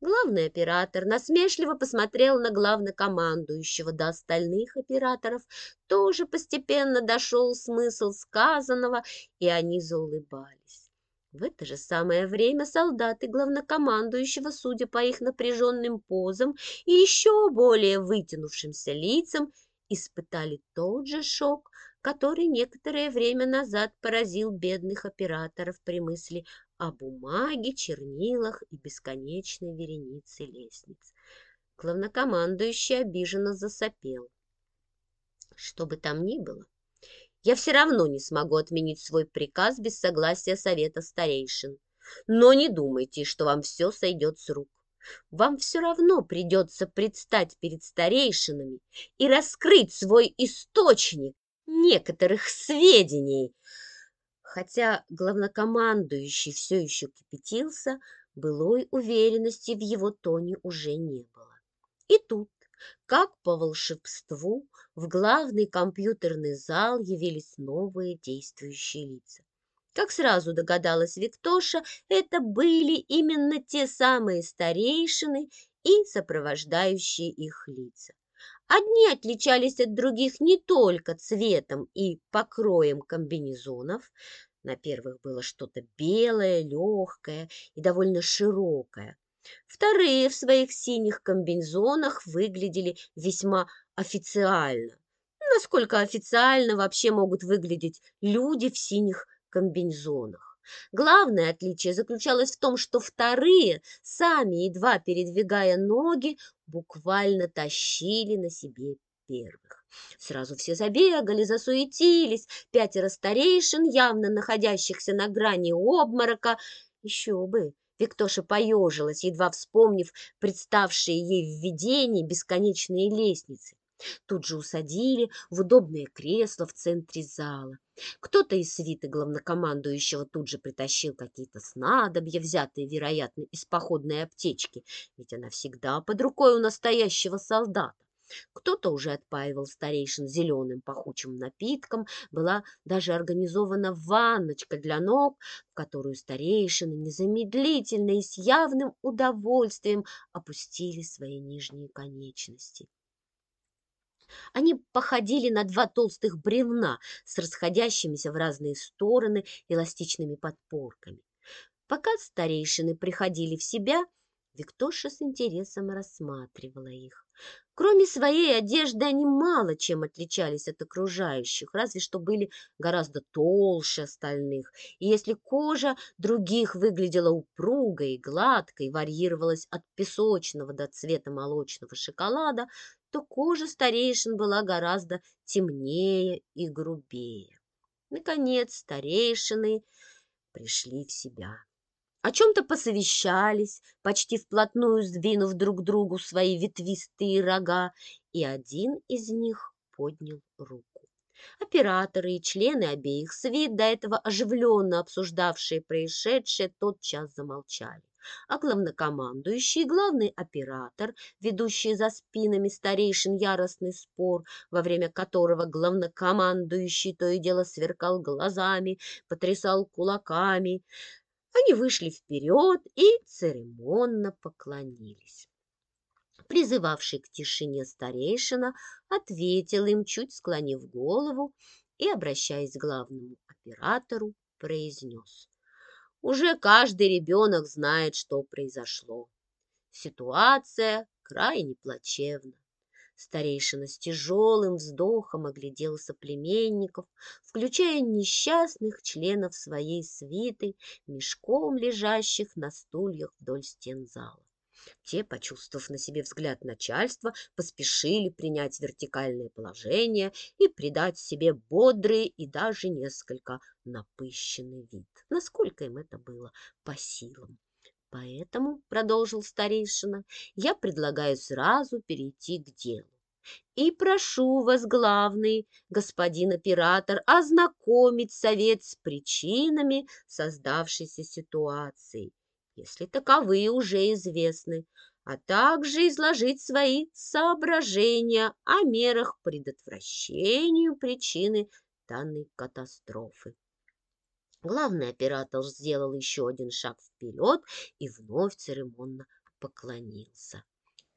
Главный оператор насмешливо посмотрел на главнокомандующего, до остальных операторов тоже постепенно дошел смысл сказанного, и они заулыбались. В это же самое время солдаты главнокомандующего, судя по их напряженным позам и еще более вытянувшимся лицам, испытали тот же шок, который некоторое время назад поразил бедных операторов при мысли о бумаге, чернилах и бесконечной веренице лестниц. Главнокомандующий обиженно засопел. Что бы там ни было, я все равно не смогу отменить свой приказ без согласия совета старейшин. Но не думайте, что вам все сойдет с рук. Вам все равно придется предстать перед старейшинами и раскрыть свой источник некоторых сведений, Хотя главнокомандующий все еще кипятился, былой уверенности в его тоне уже не было. И тут, как по волшебству, в главный компьютерный зал явились новые действующие лица. Как сразу догадалась Виктоша, это были именно те самые старейшины и сопровождающие их лица. Одни отличались от других не только цветом и покроем комбинезонов. На первых было что-то белое, легкое и довольно широкое. Вторые в своих синих комбинезонах выглядели весьма официально. Насколько официально вообще могут выглядеть люди в синих комбинезонах? Главное отличие заключалось в том, что вторые, сами едва передвигая ноги, буквально тащили на себе первых. Сразу все забегали, засуетились, пятеро старейшин, явно находящихся на грани обморока. Еще бы! Виктоша поежилась, едва вспомнив представшие ей в видении бесконечные лестницы. Тут же усадили в удобное кресло в центре зала. Кто-то из свиты главнокомандующего тут же притащил какие-то снадобья, взятые, вероятно, из походной аптечки, ведь она всегда под рукой у настоящего солдата. Кто-то уже отпаивал старейшин зеленым пахучим напитком, была даже организована ванночка для ног, в которую старейшины незамедлительно и с явным удовольствием опустили свои нижние конечности. Они походили на два толстых бревна с расходящимися в разные стороны эластичными подпорками. Пока старейшины приходили в себя, Виктоша с интересом рассматривала их. Кроме своей одежды они мало чем отличались от окружающих, разве что были гораздо толще остальных. И если кожа других выглядела упругой и гладкой, варьировалась от песочного до цвета молочного шоколада, то кожа старейшин была гораздо темнее и грубее. Наконец старейшины пришли в себя о чем-то посовещались, почти вплотную сдвинув друг другу свои ветвистые рога, и один из них поднял руку. Операторы и члены обеих свит, до этого оживленно обсуждавшие происшедшее, тотчас замолчали. А главнокомандующий главный оператор, ведущий за спинами старейшин яростный спор, во время которого главнокомандующий то и дело сверкал глазами, потрясал кулаками, они вышли вперед и церемонно поклонились. Призывавший к тишине старейшина ответил им, чуть склонив голову и, обращаясь к главному оператору, произнес. Уже каждый ребенок знает, что произошло. Ситуация крайне плачевна. Старейшина с тяжелым вздохом оглядел соплеменников, включая несчастных членов своей свиты, мешком лежащих на стульях вдоль стен зала. Те, почувствовав на себе взгляд начальства, поспешили принять вертикальное положение и придать себе бодрый и даже несколько напыщенный вид, насколько им это было по силам. Поэтому, — продолжил старейшина, — я предлагаю сразу перейти к делу. И прошу вас, главный, господин оператор, ознакомить совет с причинами создавшейся ситуации, если таковые уже известны, а также изложить свои соображения о мерах предотвращению причины данной катастрофы. Главный оператор сделал еще один шаг вперед и вновь церемонно поклонился.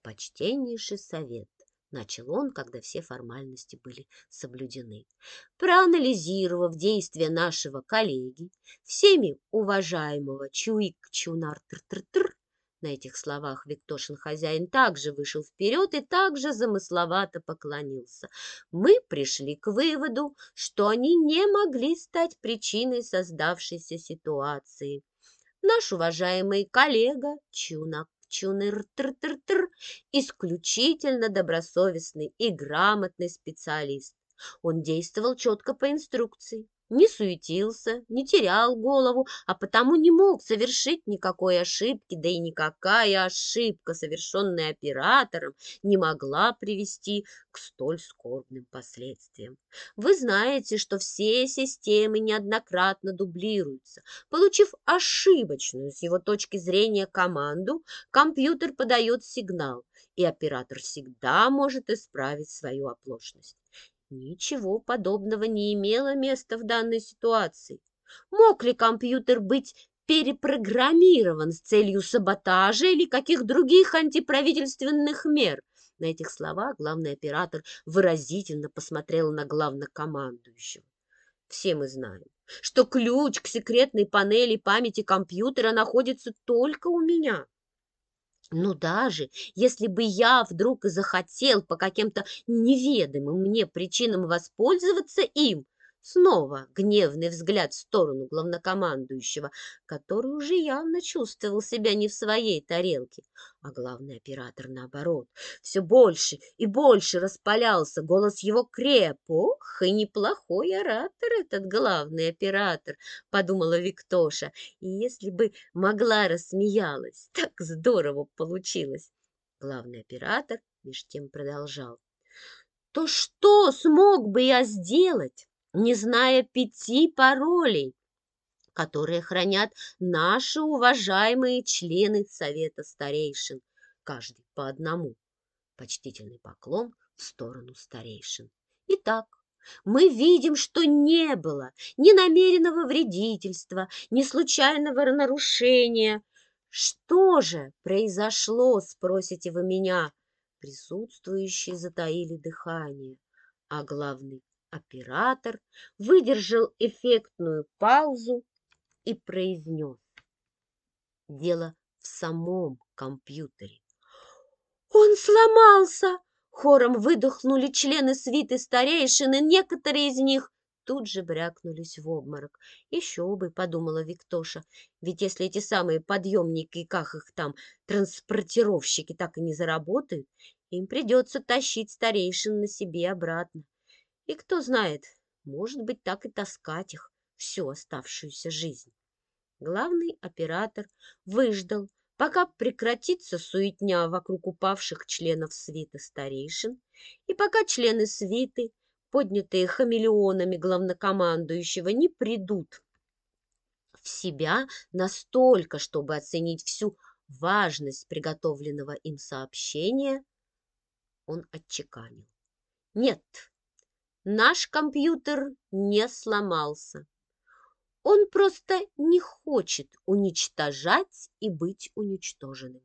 Почтеннейший совет, начал он, когда все формальности были соблюдены. Проанализировав действия нашего коллеги, всеми уважаемого Чуик Чунар Тр -тр -тр, на этих словах Виктошин хозяин также вышел вперед и также замысловато поклонился. Мы пришли к выводу, что они не могли стать причиной создавшейся ситуации. Наш уважаемый коллега Чунак Чуныр тр -тр -тр, исключительно добросовестный и грамотный специалист. Он действовал четко по инструкции не суетился, не терял голову, а потому не мог совершить никакой ошибки, да и никакая ошибка, совершенная оператором, не могла привести к столь скорбным последствиям. Вы знаете, что все системы неоднократно дублируются. Получив ошибочную с его точки зрения команду, компьютер подает сигнал, и оператор всегда может исправить свою оплошность. Ничего подобного не имело места в данной ситуации. Мог ли компьютер быть перепрограммирован с целью саботажа или каких других антиправительственных мер? На этих словах главный оператор выразительно посмотрел на главнокомандующего. Все мы знаем, что ключ к секретной панели памяти компьютера находится только у меня. Ну даже если бы я вдруг и захотел по каким-то неведомым мне причинам воспользоваться им, Снова гневный взгляд в сторону главнокомандующего, который уже явно чувствовал себя не в своей тарелке. А главный оператор, наоборот, все больше и больше распалялся. Голос его креп. Ох, и неплохой оратор этот главный оператор, подумала Виктоша. И если бы могла рассмеялась, так здорово получилось. Главный оператор меж тем продолжал. То что смог бы я сделать? Не зная пяти паролей, которые хранят наши уважаемые члены Совета Старейшин, каждый по одному. Почтительный поклон в сторону старейшин. Итак, мы видим, что не было ни намеренного вредительства, ни случайного нарушения. Что же произошло, спросите вы меня? Присутствующие затаили дыхание, а главный оператор выдержал эффектную паузу и произнес. Дело в самом компьютере. «Он сломался!» Хором выдохнули члены свиты старейшины, некоторые из них тут же брякнулись в обморок. Еще бы, подумала Виктоша, ведь если эти самые подъемники, как их там, транспортировщики так и не заработают, им придется тащить старейшин на себе обратно. И кто знает, может быть, так и таскать их всю оставшуюся жизнь. Главный оператор выждал, пока прекратится суетня вокруг упавших членов свиты старейшин, и пока члены свиты, поднятые хамелеонами главнокомандующего, не придут в себя настолько, чтобы оценить всю важность приготовленного им сообщения, он отчеканил. Нет, наш компьютер не сломался. Он просто не хочет уничтожать и быть уничтоженным.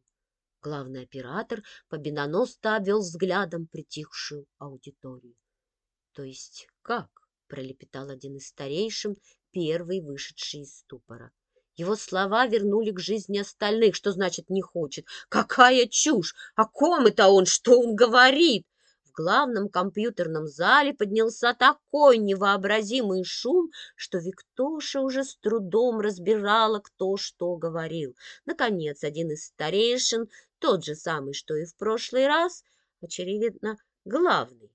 Главный оператор победоносно обвел взглядом притихшую аудиторию. — То есть как? — пролепетал один из старейшин, первый вышедший из ступора. Его слова вернули к жизни остальных. Что значит «не хочет»? Какая чушь! О ком это он? Что он говорит? В главном компьютерном зале поднялся такой невообразимый шум, что Виктоша уже с трудом разбирала, кто что говорил. Наконец, один из старейшин, тот же самый, что и в прошлый раз, очевидно, главный,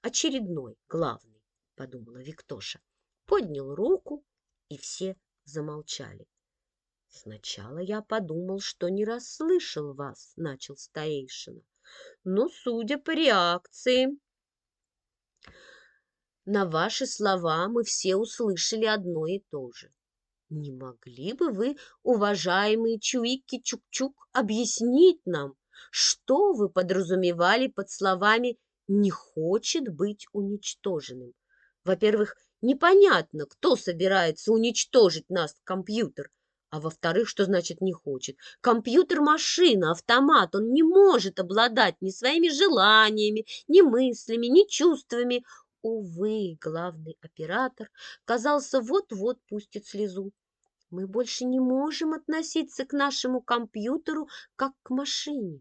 очередной главный, подумала Виктоша, поднял руку, и все замолчали. Сначала я подумал, что не расслышал вас, начал старейшина но, судя по реакции, на ваши слова мы все услышали одно и то же. Не могли бы вы, уважаемый Чуики-Чук-Чук, объяснить нам, что вы подразумевали под словами «не хочет быть уничтоженным»? Во-первых, непонятно, кто собирается уничтожить нас, компьютер – а во-вторых, что значит не хочет? Компьютер – машина, автомат. Он не может обладать ни своими желаниями, ни мыслями, ни чувствами. Увы, главный оператор казался вот-вот пустит слезу. Мы больше не можем относиться к нашему компьютеру как к машине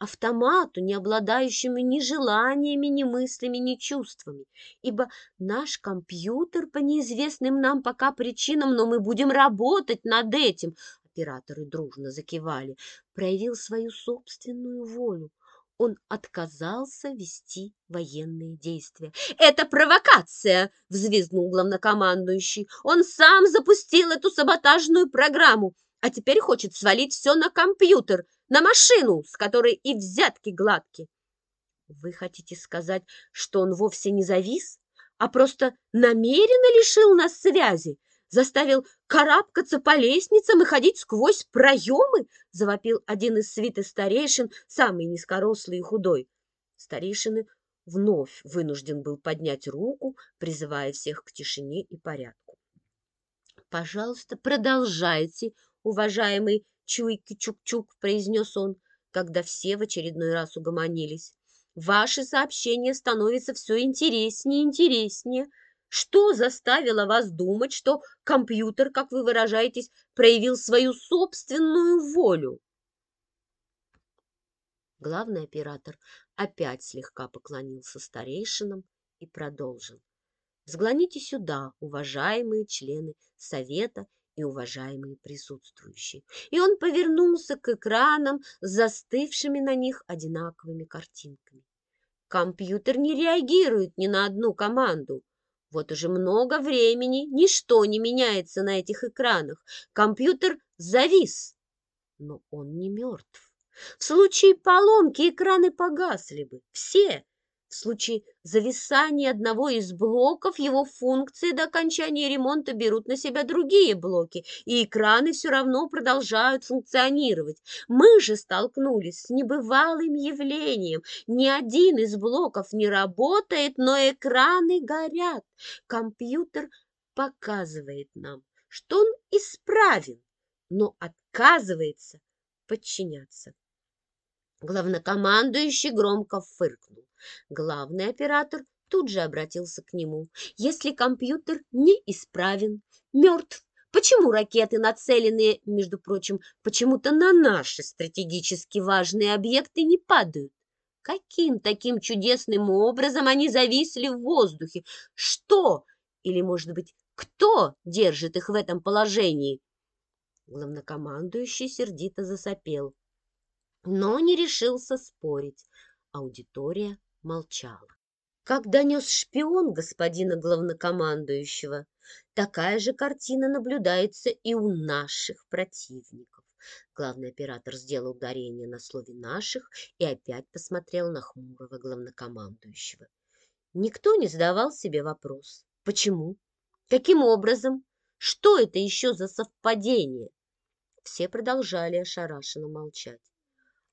автомату, не обладающему ни желаниями, ни мыслями, ни чувствами, ибо наш компьютер по неизвестным нам пока причинам, но мы будем работать над этим, операторы дружно закивали, проявил свою собственную волю. Он отказался вести военные действия. «Это провокация!» — взвизгнул главнокомандующий. «Он сам запустил эту саботажную программу, а теперь хочет свалить все на компьютер на машину, с которой и взятки гладки. Вы хотите сказать, что он вовсе не завис, а просто намеренно лишил нас связи, заставил карабкаться по лестницам и ходить сквозь проемы? Завопил один из свиты старейшин, самый низкорослый и худой. Старейшины вновь вынужден был поднять руку, призывая всех к тишине и порядку. Пожалуйста, продолжайте, уважаемый Чуйки-чук-чук, произнес он, когда все в очередной раз угомонились. Ваши сообщения становятся все интереснее и интереснее. Что заставило вас думать, что компьютер, как вы выражаетесь, проявил свою собственную волю? Главный оператор опять слегка поклонился старейшинам и продолжил. Взгляните сюда, уважаемые члены Совета и уважаемые присутствующие. И он повернулся к экранам с застывшими на них одинаковыми картинками. Компьютер не реагирует ни на одну команду. Вот уже много времени ничто не меняется на этих экранах. Компьютер завис, но он не мертв. В случае поломки экраны погасли бы, все, В случае зависания одного из блоков его функции до окончания ремонта берут на себя другие блоки, и экраны все равно продолжают функционировать. Мы же столкнулись с небывалым явлением. Ни один из блоков не работает, но экраны горят. Компьютер показывает нам, что он исправен, но отказывается подчиняться. Главнокомандующий громко фыркнул. Главный оператор тут же обратился к нему. Если компьютер неисправен, мертв, почему ракеты, нацеленные, между прочим, почему-то на наши стратегически важные объекты, не падают? Каким таким чудесным образом они зависли в воздухе? Что, или, может быть, кто держит их в этом положении? Главнокомандующий сердито засопел, но не решился спорить. Аудитория молчала. Когда нес шпион господина главнокомандующего, такая же картина наблюдается и у наших противников. Главный оператор сделал ударение на слове «наших» и опять посмотрел на хмурого главнокомандующего. Никто не задавал себе вопрос. Почему? Каким образом? Что это еще за совпадение? Все продолжали ошарашенно молчать.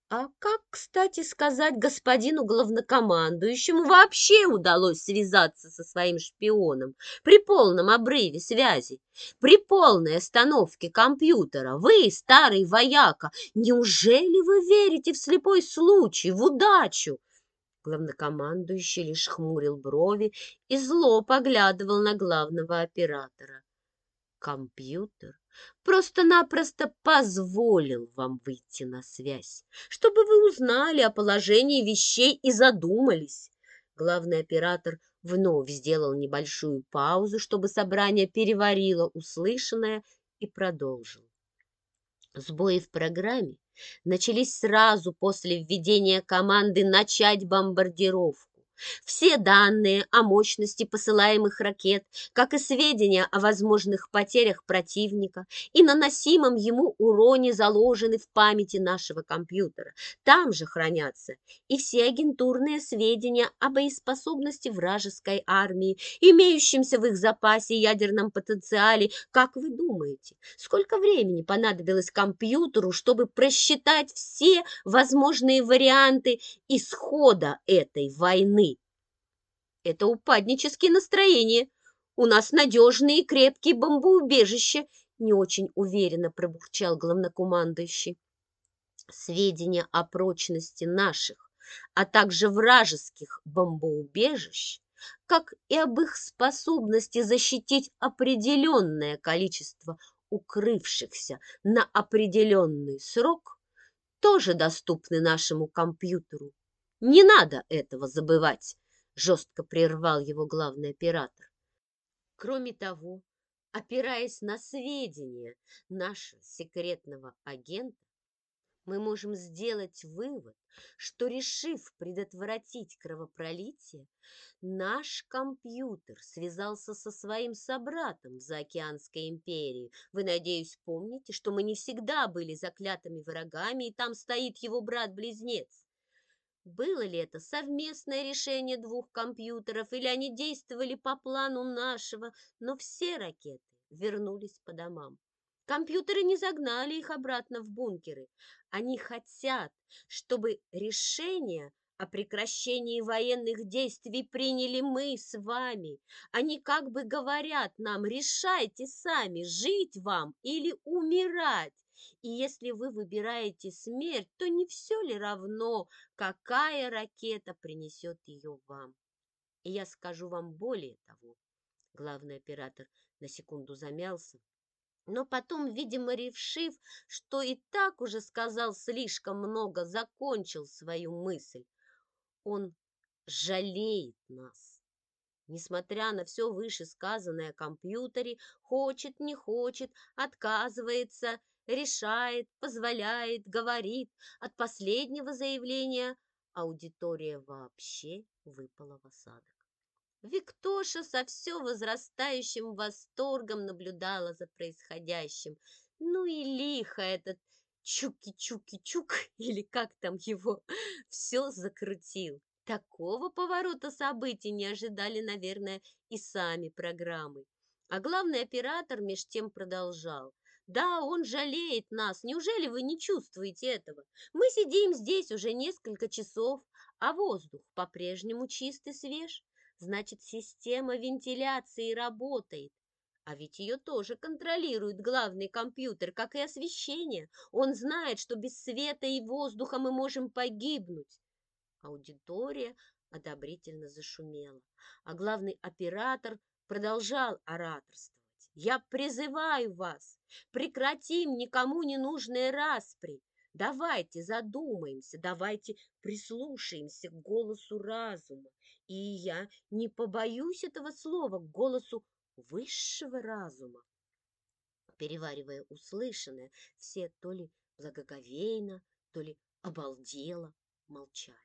А как, кстати сказать, господину главнокомандующему вообще удалось связаться со своим шпионом при полном обрыве связи, при полной остановке компьютера? Вы, старый вояка, неужели вы верите в слепой случай, в удачу? Главнокомандующий лишь хмурил брови и зло поглядывал на главного оператора. Компьютер просто-напросто позволил вам выйти на связь, чтобы вы узнали о положении вещей и задумались. Главный оператор вновь сделал небольшую паузу, чтобы собрание переварило услышанное и продолжил. Сбои в программе начались сразу после введения команды начать бомбардировку. Все данные о мощности посылаемых ракет, как и сведения о возможных потерях противника и наносимом ему уроне заложены в памяти нашего компьютера. Там же хранятся и все агентурные сведения о боеспособности вражеской армии, имеющимся в их запасе ядерном потенциале. Как вы думаете, сколько времени понадобилось компьютеру, чтобы просчитать все возможные варианты исхода этой войны? Это упаднические настроения. У нас надежные и крепкие бомбоубежища, не очень уверенно пробурчал главнокомандующий. Сведения о прочности наших, а также вражеских бомбоубежищ, как и об их способности защитить определенное количество укрывшихся на определенный срок, тоже доступны нашему компьютеру. Не надо этого забывать жестко прервал его главный оператор. Кроме того, опираясь на сведения нашего секретного агента, мы можем сделать вывод, что, решив предотвратить кровопролитие, наш компьютер связался со своим собратом в Заокеанской империи. Вы, надеюсь, помните, что мы не всегда были заклятыми врагами, и там стоит его брат-близнец. Было ли это совместное решение двух компьютеров, или они действовали по плану нашего, но все ракеты вернулись по домам. Компьютеры не загнали их обратно в бункеры. Они хотят, чтобы решение о прекращении военных действий приняли мы с вами. Они как бы говорят нам, решайте сами, жить вам или умирать. И если вы выбираете смерть, то не все ли равно, какая ракета принесет ее вам? И я скажу вам более того. Главный оператор на секунду замялся, но потом, видимо, решив, что и так уже сказал слишком много, закончил свою мысль. Он жалеет нас. Несмотря на все вышесказанное о компьютере, хочет, не хочет, отказывается решает, позволяет, говорит. От последнего заявления аудитория вообще выпала в осадок. Виктоша со все возрастающим восторгом наблюдала за происходящим. Ну и лихо этот чуки-чуки-чук, или как там его, все закрутил. Такого поворота событий не ожидали, наверное, и сами программы. А главный оператор меж тем продолжал. Да, он жалеет нас. Неужели вы не чувствуете этого? Мы сидим здесь уже несколько часов, а воздух по-прежнему чистый свеж. Значит, система вентиляции работает. А ведь ее тоже контролирует главный компьютер, как и освещение. Он знает, что без света и воздуха мы можем погибнуть. Аудитория одобрительно зашумела, а главный оператор продолжал ораторствовать. «Я призываю вас, прекратим никому не нужные распри. Давайте задумаемся, давайте прислушаемся к голосу разума. И я не побоюсь этого слова, к голосу высшего разума. Переваривая услышанное, все то ли благоговейно, то ли обалдело молчали.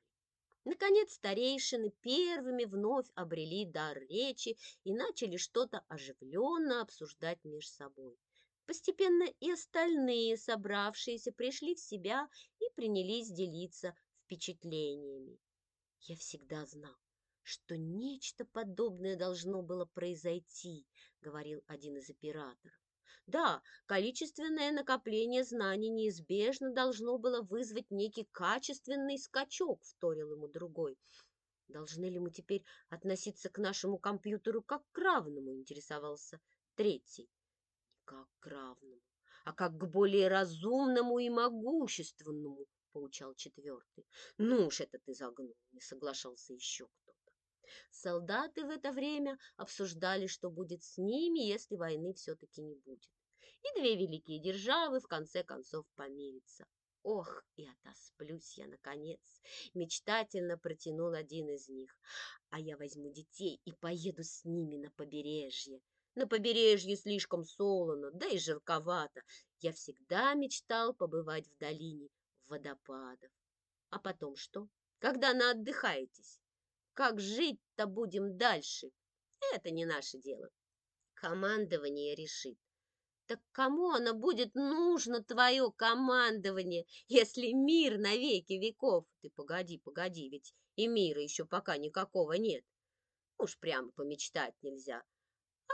Наконец старейшины первыми вновь обрели дар речи и начали что-то оживленно обсуждать между собой. Постепенно и остальные собравшиеся пришли в себя и принялись делиться впечатлениями. Я всегда знал, что нечто подобное должно было произойти, говорил один из операторов. Да, количественное накопление знаний неизбежно должно было вызвать некий качественный скачок, вторил ему другой. Должны ли мы теперь относиться к нашему компьютеру как к равному, интересовался третий. Как к равному, а как к более разумному и могущественному, поучал четвертый. Ну уж это ты загнул, не соглашался еще кто-то. Солдаты в это время обсуждали, что будет с ними, если войны все-таки не будет. И две великие державы в конце концов помирятся. Ох, и отосплюсь я, наконец! Мечтательно протянул один из них. А я возьму детей и поеду с ними на побережье. На побережье слишком солоно, да и жарковато. Я всегда мечтал побывать в долине водопадов. А потом что? Когда наотдыхаетесь? Как жить-то будем дальше? Это не наше дело. Командование решит. Так кому оно будет нужно, твое командование, если мир на веки веков? Ты погоди, погоди, ведь и мира еще пока никакого нет. Уж прямо помечтать нельзя.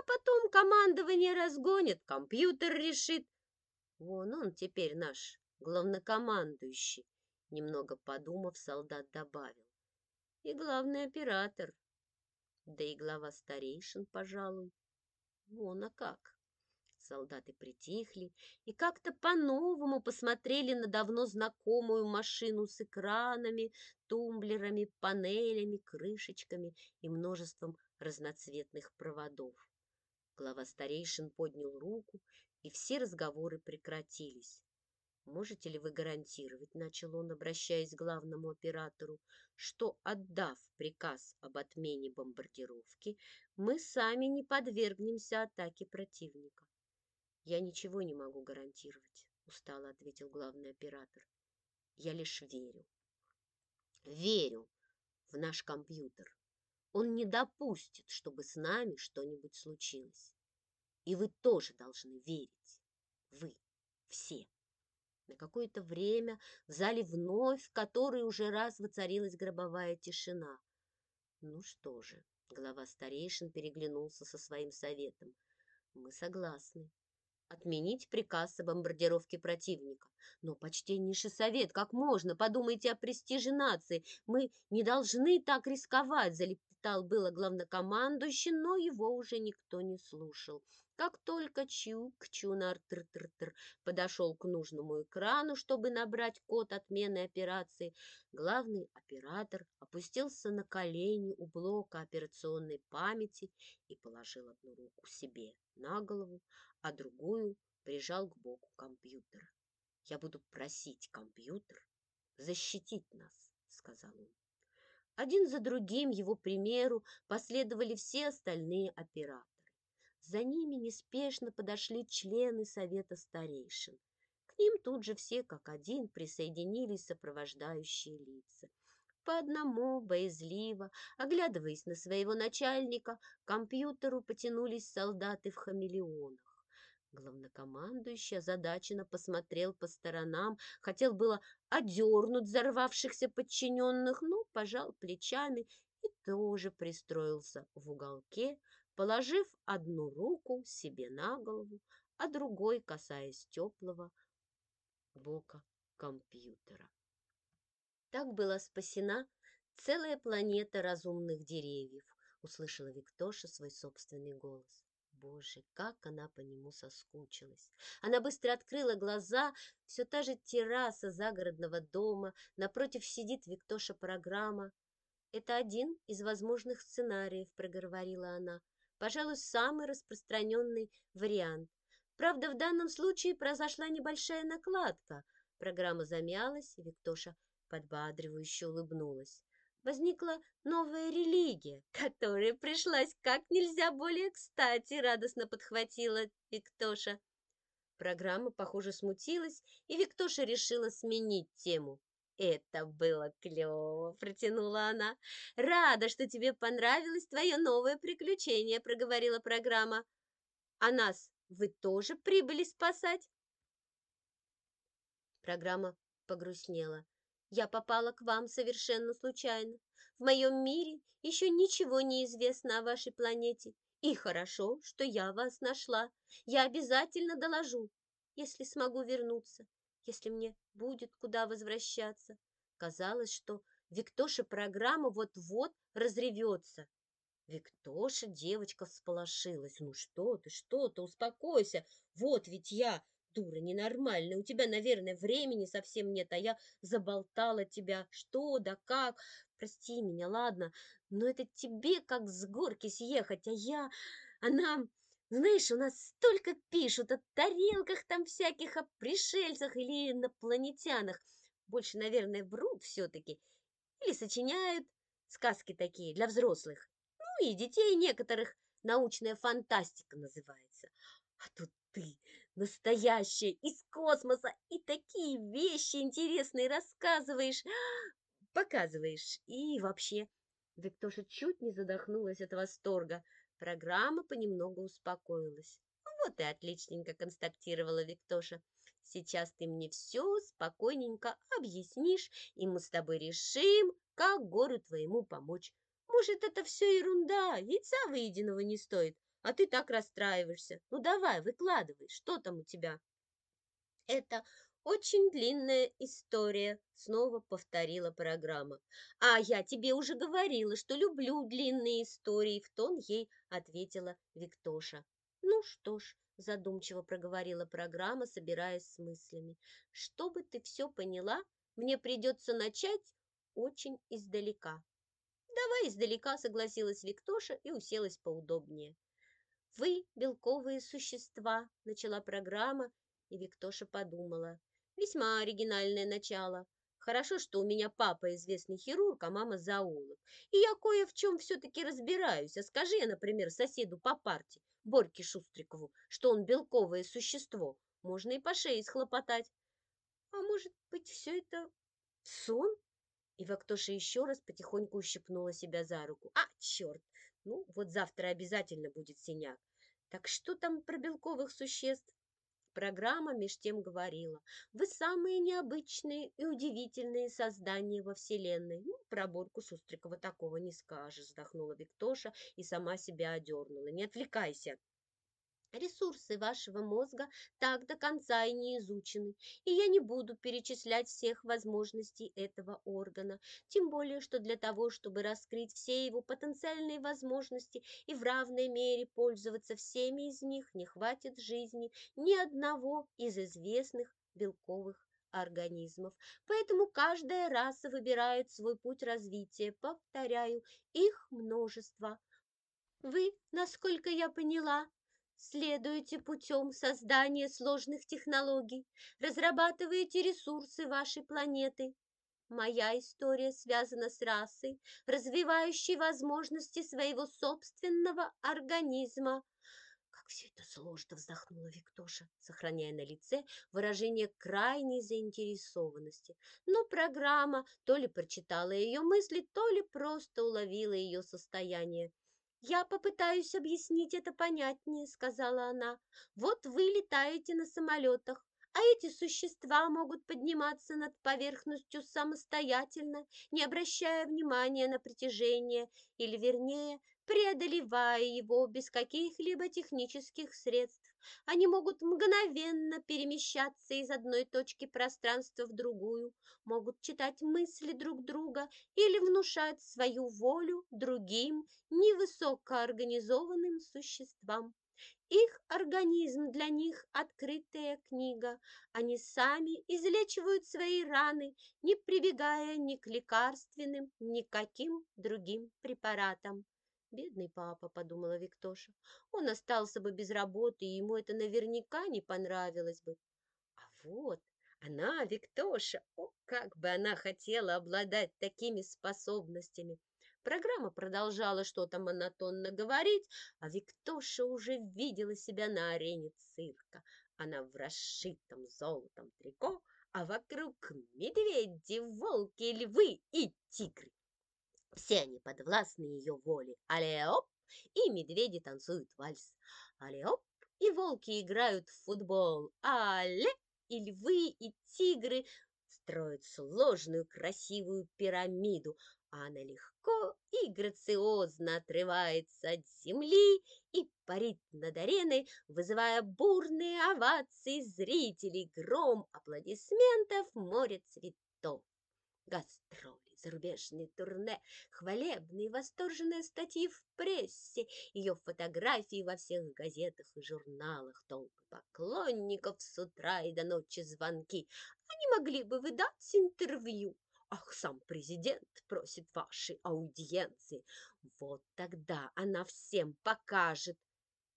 Потом командование разгонит, компьютер решит. Вон он теперь наш главнокомандующий. Немного подумав, солдат добавил и главный оператор, да и глава старейшин, пожалуй. Вон, а как! Солдаты притихли и как-то по-новому посмотрели на давно знакомую машину с экранами, тумблерами, панелями, крышечками и множеством разноцветных проводов. Глава старейшин поднял руку, и все разговоры прекратились. Можете ли вы гарантировать, начал он, обращаясь к главному оператору, что, отдав приказ об отмене бомбардировки, мы сами не подвергнемся атаке противника? Я ничего не могу гарантировать, устало ответил главный оператор. Я лишь верю. Верю в наш компьютер. Он не допустит, чтобы с нами что-нибудь случилось. И вы тоже должны верить. Вы все. На какое-то время в зале вновь в который уже раз воцарилась гробовая тишина. Ну что же, глава старейшин переглянулся со своим советом. Мы согласны. Отменить приказ о бомбардировке противника. Но, почтеннейший совет, как можно? Подумайте о престиже нации. Мы не должны так рисковать, залепетал было главнокомандующий, но его уже никто не слушал. Как только Чук Чунар тр -тр -тр, подошел к нужному экрану, чтобы набрать код отмены операции, главный оператор опустился на колени у блока операционной памяти и положил одну руку себе на голову, а другую прижал к боку компьютера. «Я буду просить компьютер защитить нас», — сказал он. Один за другим его примеру последовали все остальные операторы. За ними неспешно подошли члены совета старейшин. К ним тут же все как один присоединились сопровождающие лица. По одному, боязливо, оглядываясь на своего начальника, к компьютеру потянулись солдаты в хамелеонах. Главнокомандующий озадаченно посмотрел по сторонам, хотел было одернуть взорвавшихся подчиненных, но пожал плечами и тоже пристроился в уголке, положив одну руку себе на голову, а другой касаясь теплого бока компьютера. Так была спасена целая планета разумных деревьев, услышала Виктоша свой собственный голос. Боже, как она по нему соскучилась. Она быстро открыла глаза. Все та же терраса загородного дома. Напротив сидит Виктоша программа. Это один из возможных сценариев, проговорила она. Пожалуй, самый распространенный вариант. Правда, в данном случае произошла небольшая накладка. Программа замялась, и Виктоша подбадривающе улыбнулась возникла новая религия, которая пришлась как нельзя более кстати, радостно подхватила Виктоша. Программа, похоже, смутилась, и Виктоша решила сменить тему. «Это было клево!» – протянула она. «Рада, что тебе понравилось твое новое приключение», – проговорила программа. «А нас вы тоже прибыли спасать?» Программа погрустнела. Я попала к вам совершенно случайно. В моем мире еще ничего не известно о вашей планете. И хорошо, что я вас нашла. Я обязательно доложу, если смогу вернуться, если мне будет куда возвращаться. Казалось, что Виктоша программа вот-вот разревется. Виктоша, девочка, всполошилась. Ну что ты, что ты, успокойся. Вот ведь я, дура ненормальная, у тебя, наверное, времени совсем нет, а я заболтала тебя. Что да как? Прости меня, ладно, но это тебе как с горки съехать, а я... Она... Знаешь, у нас столько пишут о тарелках там всяких, о пришельцах или инопланетянах. Больше, наверное, врут все-таки. Или сочиняют сказки такие для взрослых. Ну и детей некоторых научная фантастика называется. А тут ты, настоящая, из космоса, и такие вещи интересные рассказываешь, показываешь. И вообще, Виктоша чуть не задохнулась от восторга. Программа понемногу успокоилась. Вот и отличненько констатировала Виктоша. Сейчас ты мне все спокойненько объяснишь, и мы с тобой решим, как гору твоему помочь. Может, это все ерунда, яйца выеденного не стоит а ты так расстраиваешься. Ну давай, выкладывай, что там у тебя? Это очень длинная история, снова повторила программа. А я тебе уже говорила, что люблю длинные истории, в тон ей ответила Виктоша. Ну что ж, задумчиво проговорила программа, собираясь с мыслями. Чтобы ты все поняла, мне придется начать очень издалека. Давай издалека, согласилась Виктоша и уселась поудобнее. «Вы белковые существа», — начала программа, и Виктоша подумала. «Весьма оригинальное начало. Хорошо, что у меня папа известный хирург, а мама зоолог. И я кое в чем все-таки разбираюсь. А скажи я, например, соседу по парте, Борьке Шустрикову, что он белковое существо, можно и по шее схлопотать. А может быть, все это сон?» И Вактоша еще раз потихоньку ущипнула себя за руку. А, черт! Ну, вот завтра обязательно будет синяк. Так что там про белковых существ? Программа меж тем говорила. Вы самые необычные и удивительные создания во Вселенной. Ну, про Борьку Шустрикова такого не скажешь, вздохнула Виктоша и сама себя одернула. Не отвлекайся. Ресурсы вашего мозга так до конца и не изучены, и я не буду перечислять всех возможностей этого органа, тем более, что для того, чтобы раскрыть все его потенциальные возможности и в равной мере пользоваться всеми из них, не хватит жизни ни одного из известных белковых организмов. Поэтому каждая раса выбирает свой путь развития. Повторяю, их множество. Вы, насколько я поняла, Следуете путем создания сложных технологий, разрабатываете ресурсы вашей планеты. Моя история связана с расой, развивающей возможности своего собственного организма. Как все это сложно, вздохнула Виктоша, сохраняя на лице выражение крайней заинтересованности. Но программа то ли прочитала ее мысли, то ли просто уловила ее состояние. «Я попытаюсь объяснить это понятнее», — сказала она. «Вот вы летаете на самолетах, а эти существа могут подниматься над поверхностью самостоятельно, не обращая внимания на притяжение, или, вернее, преодолевая его без каких-либо технических средств. Они могут мгновенно перемещаться из одной точки пространства в другую, могут читать мысли друг друга или внушать свою волю другим невысокоорганизованным существам. Их организм для них открытая книга. Они сами излечивают свои раны, не прибегая ни к лекарственным, ни к каким другим препаратам. Бедный папа, подумала Виктоша. Он остался бы без работы, и ему это наверняка не понравилось бы. А вот она, Виктоша, о, как бы она хотела обладать такими способностями. Программа продолжала что-то монотонно говорить, а Виктоша уже видела себя на арене цирка. Она в расшитом золотом трико, а вокруг медведи, волки, львы и тигры. Все они подвластны ее воле. Але-оп! И медведи танцуют вальс. Але-оп! И волки играют в футбол. Але! И львы, и тигры строят сложную красивую пирамиду, она легко и грациозно отрывается от земли и парит над ареной, вызывая бурные овации зрителей, гром аплодисментов, море цветов гастроли, зарубежные турне, хвалебные восторженные статьи в прессе, ее фотографии во всех газетах и журналах, толпы поклонников с утра и до ночи звонки. Они могли бы выдать интервью. Ах, сам президент просит вашей аудиенции. Вот тогда она всем покажет.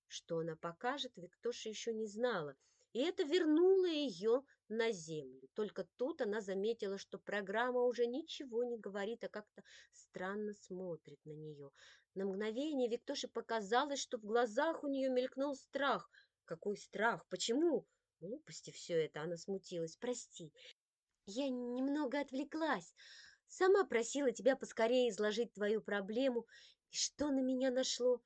Что она покажет, Виктоша еще не знала – и это вернуло ее на землю. Только тут она заметила, что программа уже ничего не говорит, а как-то странно смотрит на нее. На мгновение Виктоше показалось, что в глазах у нее мелькнул страх. Какой страх? Почему? Глупости все это, она смутилась. Прости, я немного отвлеклась. Сама просила тебя поскорее изложить твою проблему. И что на меня нашло?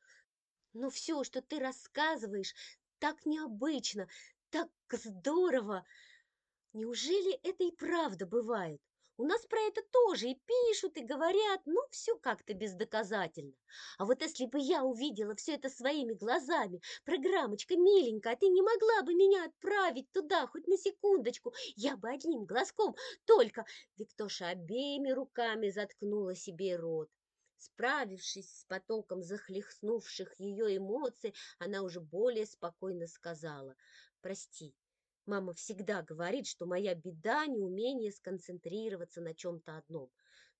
Но все, что ты рассказываешь, так необычно, так здорово! Неужели это и правда бывает? У нас про это тоже и пишут, и говорят, но все как-то бездоказательно. А вот если бы я увидела все это своими глазами, программочка миленькая, ты не могла бы меня отправить туда хоть на секундочку, я бы одним глазком только... Виктоша обеими руками заткнула себе рот. Справившись с потоком захлестнувших ее эмоций, она уже более спокойно сказала, «Прости, мама всегда говорит, что моя беда – неумение сконцентрироваться на чем-то одном.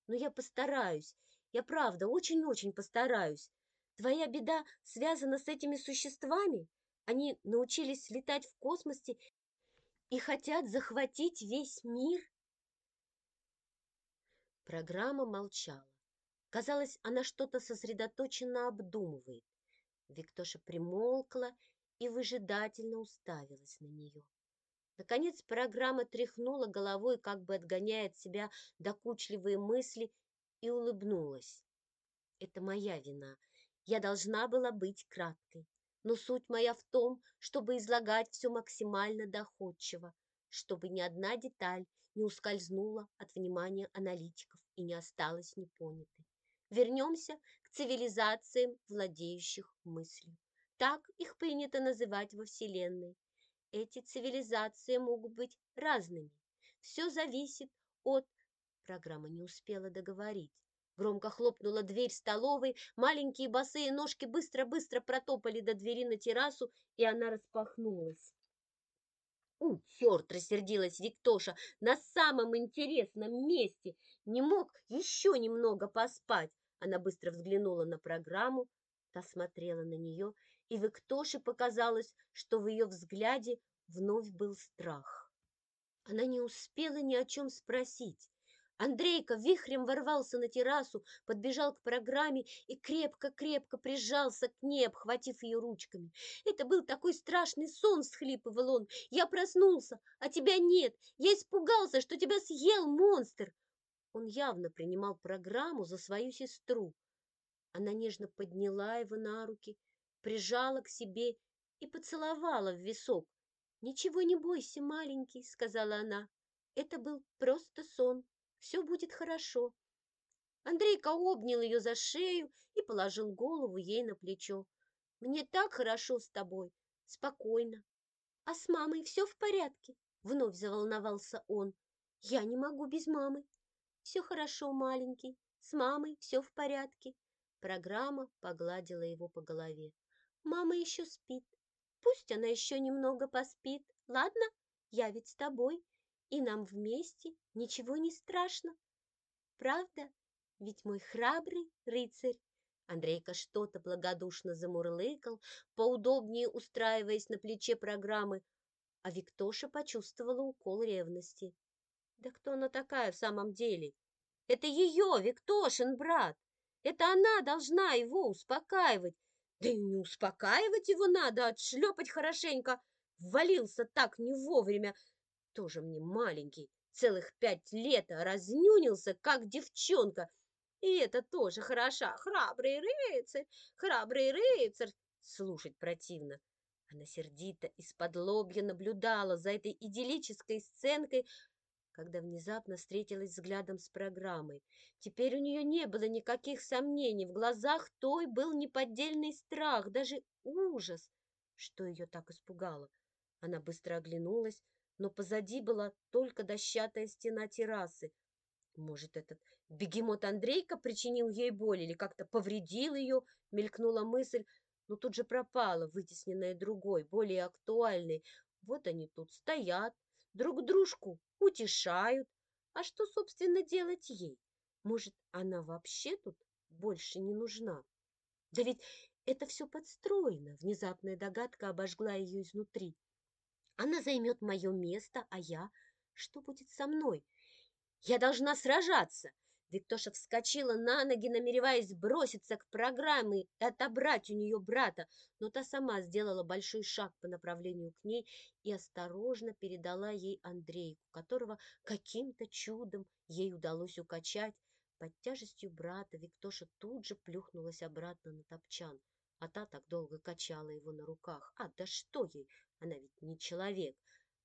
Но я постараюсь, я правда очень-очень постараюсь. Твоя беда связана с этими существами? Они научились летать в космосе и хотят захватить весь мир?» Программа молчала. Казалось, она что-то сосредоточенно обдумывает. Виктоша примолкла и выжидательно уставилась на нее. Наконец программа тряхнула головой, как бы отгоняя от себя докучливые мысли, и улыбнулась. «Это моя вина. Я должна была быть краткой. Но суть моя в том, чтобы излагать все максимально доходчиво, чтобы ни одна деталь не ускользнула от внимания аналитиков и не осталась непонятой. Вернемся к цивилизациям, владеющих мыслью. Так их принято называть во Вселенной. Эти цивилизации могут быть разными. Все зависит от... Программа не успела договорить. Громко хлопнула дверь столовой, маленькие босые ножки быстро-быстро протопали до двери на террасу, и она распахнулась. «У, черт!» – рассердилась Виктоша. «На самом интересном месте! Не мог еще немного поспать!» Она быстро взглянула на программу, та на нее, и Виктоше показалось, что в ее взгляде вновь был страх. Она не успела ни о чем спросить. Андрейка вихрем ворвался на террасу, подбежал к программе и крепко-крепко прижался к ней, обхватив ее ручками. «Это был такой страшный сон!» — схлипывал он. «Я проснулся, а тебя нет! Я испугался, что тебя съел монстр!» Он явно принимал программу за свою сестру. Она нежно подняла его на руки, прижала к себе и поцеловала в висок. «Ничего не бойся, маленький», — сказала она. «Это был просто сон. Все будет хорошо». Андрейка обнял ее за шею и положил голову ей на плечо. «Мне так хорошо с тобой, спокойно. А с мамой все в порядке?» Вновь заволновался он. «Я не могу без мамы». «Все хорошо, маленький, с мамой все в порядке». Программа погладила его по голове. «Мама еще спит. Пусть она еще немного поспит, ладно? Я ведь с тобой, и нам вместе ничего не страшно. Правда?» ведь мой храбрый рыцарь. Андрейка что-то благодушно замурлыкал, поудобнее устраиваясь на плече программы, а Виктоша почувствовала укол ревности. Да кто она такая в самом деле? Это ее, Виктошин брат. Это она должна его успокаивать. Да и не успокаивать его надо, отшлепать хорошенько. Ввалился так не вовремя. Тоже мне маленький, целых пять лет, разнюнился, как девчонка. И это тоже хороша. Храбрый рыцарь, храбрый рыцарь. Слушать противно. Она сердито из-под лобья наблюдала за этой идиллической сценкой, когда внезапно встретилась взглядом с программой. Теперь у нее не было никаких сомнений. В глазах той был неподдельный страх, даже ужас, что ее так испугало. Она быстро оглянулась, но позади была только дощатая стена террасы, может, этот бегемот Андрейка причинил ей боль или как-то повредил ее, мелькнула мысль, но тут же пропала, вытесненная другой, более актуальной. Вот они тут стоят, друг дружку утешают. А что, собственно, делать ей? Может, она вообще тут больше не нужна? Да ведь это все подстроено. Внезапная догадка обожгла ее изнутри. Она займет мое место, а я? Что будет со мной? Я должна сражаться. Виктоша вскочила на ноги, намереваясь броситься к программе и отобрать у нее брата, но та сама сделала большой шаг по направлению к ней и осторожно передала ей Андрейку, которого каким-то чудом ей удалось укачать. Под тяжестью брата Виктоша тут же плюхнулась обратно на топчан, а та так долго качала его на руках. А, да что ей, она ведь не человек.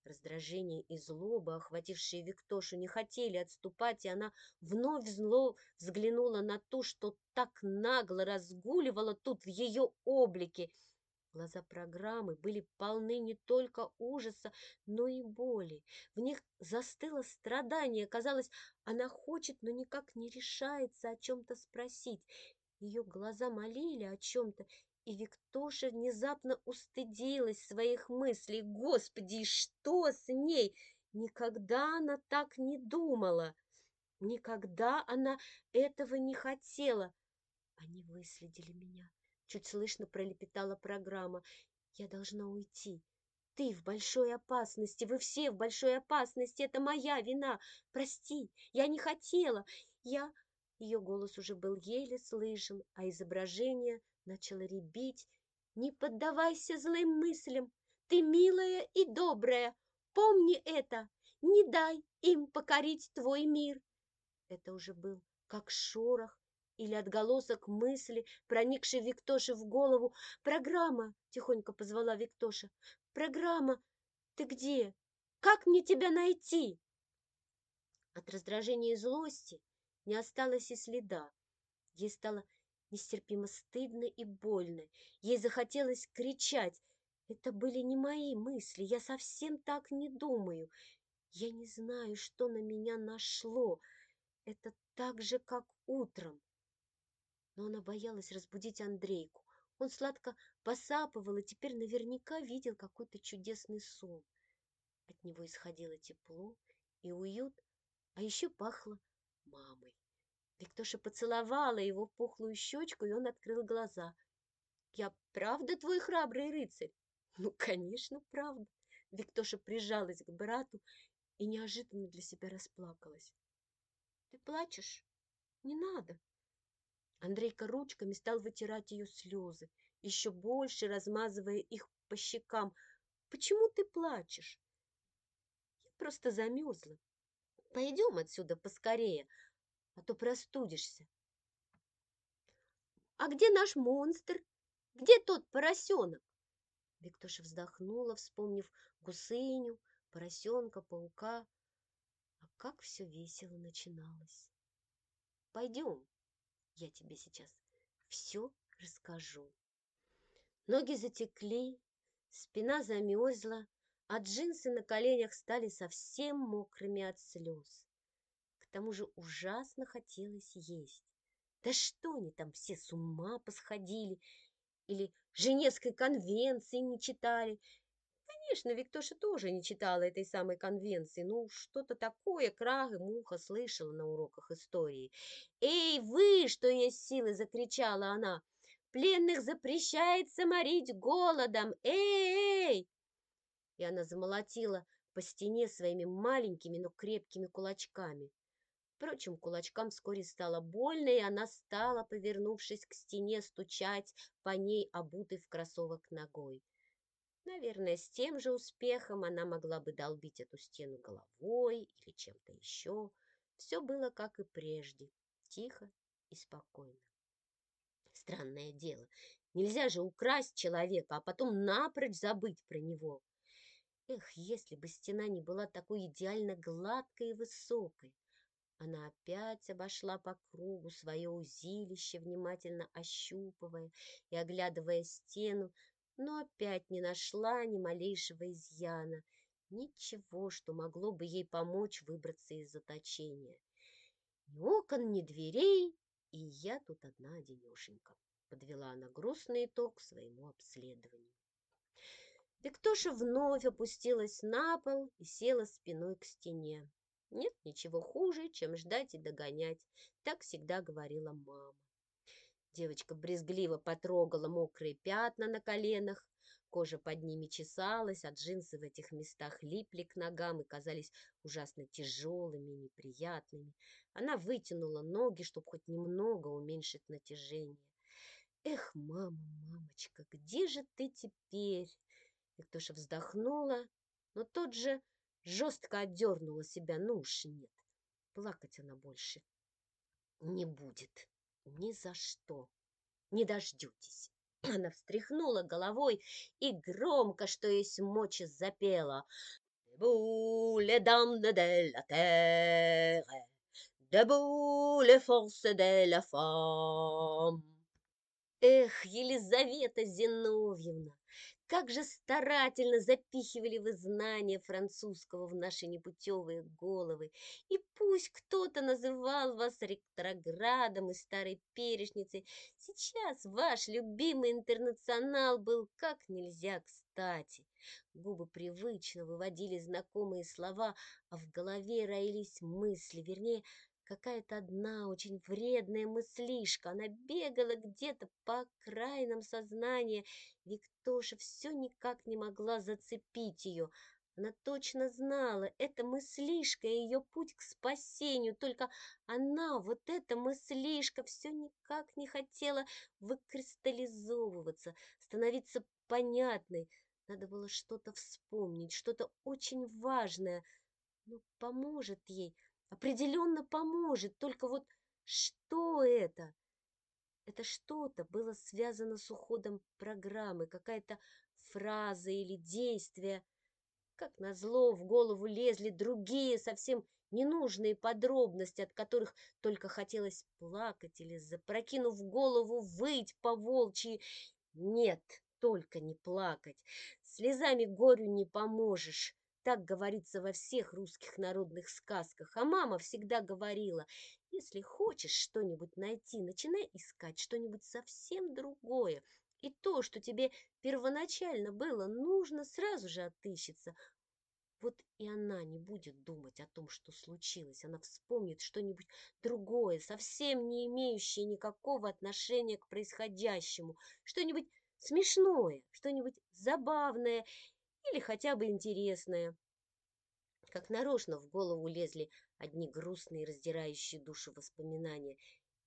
Раздражение и злоба, охватившие Виктошу, не хотели отступать, и она вновь зло взглянула на ту, что так нагло разгуливала тут в ее облике. Глаза программы были полны не только ужаса, но и боли. В них застыло страдание. Казалось, она хочет, но никак не решается о чем-то спросить. Ее глаза молили о чем-то, и Виктоша внезапно устыдилась своих мыслей. Господи, что с ней? Никогда она так не думала. Никогда она этого не хотела. Они выследили меня. Чуть слышно пролепетала программа. Я должна уйти. Ты в большой опасности, вы все в большой опасности. Это моя вина. Прости, я не хотела. Я... Ее голос уже был еле слышен, а изображение начало ребить. Не поддавайся злым мыслям. Ты милая и добрая. Помни это. Не дай им покорить твой мир. Это уже был как шорох или отголосок мысли, проникшей Виктоше в голову. «Программа!» — тихонько позвала Виктоша. «Программа! Ты где? Как мне тебя найти?» От раздражения и злости не осталось и следа. Ей стало нестерпимо стыдно и больно. Ей захотелось кричать. Это были не мои мысли, я совсем так не думаю. Я не знаю, что на меня нашло. Это так же, как утром. Но она боялась разбудить Андрейку. Он сладко посапывал и теперь наверняка видел какой-то чудесный сон. От него исходило тепло и уют, а еще пахло мамой. Виктоша поцеловала его пухлую щечку, и он открыл глаза. «Я правда твой храбрый рыцарь?» «Ну, конечно, правда». Виктоша прижалась к брату и неожиданно для себя расплакалась. «Ты плачешь? Не надо». Андрейка ручками стал вытирать ее слезы, еще больше размазывая их по щекам. «Почему ты плачешь?» «Я просто замерзла. Пойдем отсюда поскорее, а то простудишься. А где наш монстр? Где тот поросенок? Виктоша вздохнула, вспомнив гусыню, поросенка, паука. А как все весело начиналось. Пойдем, я тебе сейчас все расскажу. Ноги затекли, спина замерзла, а джинсы на коленях стали совсем мокрыми от слез. Тому же ужасно хотелось есть. Да что они там все с ума посходили? Или Женевской конвенции не читали? Конечно, Виктоша тоже не читала этой самой конвенции. Ну, что-то такое крах и муха слышала на уроках истории. «Эй, вы, что есть силы!» — закричала она. «Пленных запрещается морить голодом! Эй, эй!» И она замолотила по стене своими маленькими, но крепкими кулачками. Впрочем, кулачкам вскоре стало больно, и она стала, повернувшись к стене, стучать по ней, обутой в кроссовок ногой. Наверное, с тем же успехом она могла бы долбить эту стену головой или чем-то еще. Все было как и прежде, тихо и спокойно. Странное дело, нельзя же украсть человека, а потом напрочь забыть про него. Эх, если бы стена не была такой идеально гладкой и высокой. Она опять обошла по кругу свое узилище, внимательно ощупывая и оглядывая стену, но опять не нашла ни малейшего изъяна, ничего, что могло бы ей помочь выбраться из заточения. Ни окон, ни дверей, и я тут одна одинешенька, подвела она грустный итог своему обследованию. Виктоша вновь опустилась на пол и села спиной к стене. Нет ничего хуже, чем ждать и догонять, так всегда говорила мама. Девочка брезгливо потрогала мокрые пятна на коленах, кожа под ними чесалась, а джинсы в этих местах липли к ногам и казались ужасно тяжелыми и неприятными. Она вытянула ноги, чтобы хоть немного уменьшить натяжение. «Эх, мама, мамочка, где же ты теперь?» Виктоша вздохнула, но тот же жестко отдернула себя. Ну уж нет, плакать она больше не будет. Ни за что. Не дождетесь. Она встряхнула головой и громко, что есть мочи, запела. Debout les dames de la terre, debout les forces de la femme. Эх, Елизавета Зиновьевна, как же старательно запихивали вы знания французского в наши непутевые головы. И пусть кто-то называл вас ретроградом и старой перешницей, сейчас ваш любимый интернационал был как нельзя кстати. Губы привычно выводили знакомые слова, а в голове роились мысли, вернее, какая-то одна очень вредная мыслишка. Она бегала где-то по окраинам сознания. Виктоша все никак не могла зацепить ее. Она точно знала, это мыслишка и ее путь к спасению, только она, вот эта мыслишка, все никак не хотела выкристаллизовываться, становиться понятной. Надо было что-то вспомнить, что-то очень важное. Ну, поможет ей, определенно поможет. Только вот что это? Это что-то было связано с уходом программы, какая-то фраза или действие. Как назло, в голову лезли другие, совсем ненужные подробности, от которых только хотелось плакать или, запрокинув голову, выть по волчьи. Нет, только не плакать. Слезами горю не поможешь. Так говорится во всех русских народных сказках. А мама всегда говорила, если хочешь что-нибудь найти, начинай искать что-нибудь совсем другое. И то, что тебе первоначально было нужно, сразу же отыщется. Вот и она не будет думать о том, что случилось. Она вспомнит что-нибудь другое, совсем не имеющее никакого отношения к происходящему. Что-нибудь смешное, что-нибудь забавное или хотя бы интересное. Как нарочно в голову лезли одни грустные, раздирающие душу воспоминания.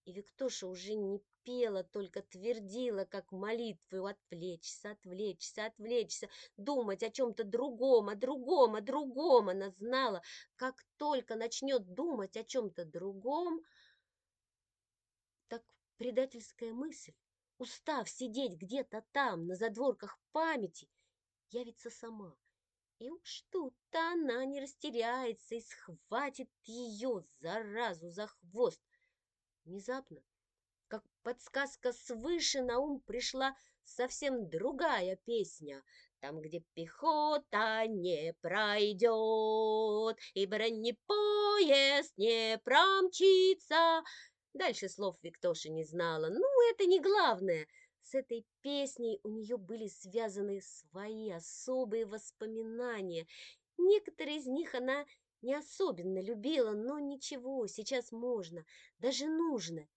И Виктоша уже не пела, только твердила, как молитву, отвлечься, отвлечься, отвлечься, думать о чем-то другом, о другом, о другом. Она знала, как только начнет думать о чем-то другом, так предательская мысль устав сидеть где-то там, на задворках памяти, явится сама. И уж тут-то она не растеряется и схватит ее, заразу, за хвост. Внезапно, как подсказка свыше, на ум пришла совсем другая песня. Там, где пехота не пройдет, и бронепоезд не промчится. Дальше слов Виктоша не знала. Ну, это не главное. С этой песней у нее были связаны свои особые воспоминания. Некоторые из них она не особенно любила, но ничего, сейчас можно, даже нужно.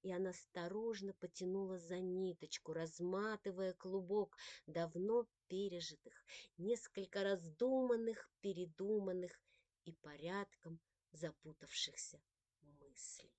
И она осторожно потянула за ниточку, разматывая клубок давно пережитых, несколько раздуманных, передуманных и порядком запутавшихся мыслей.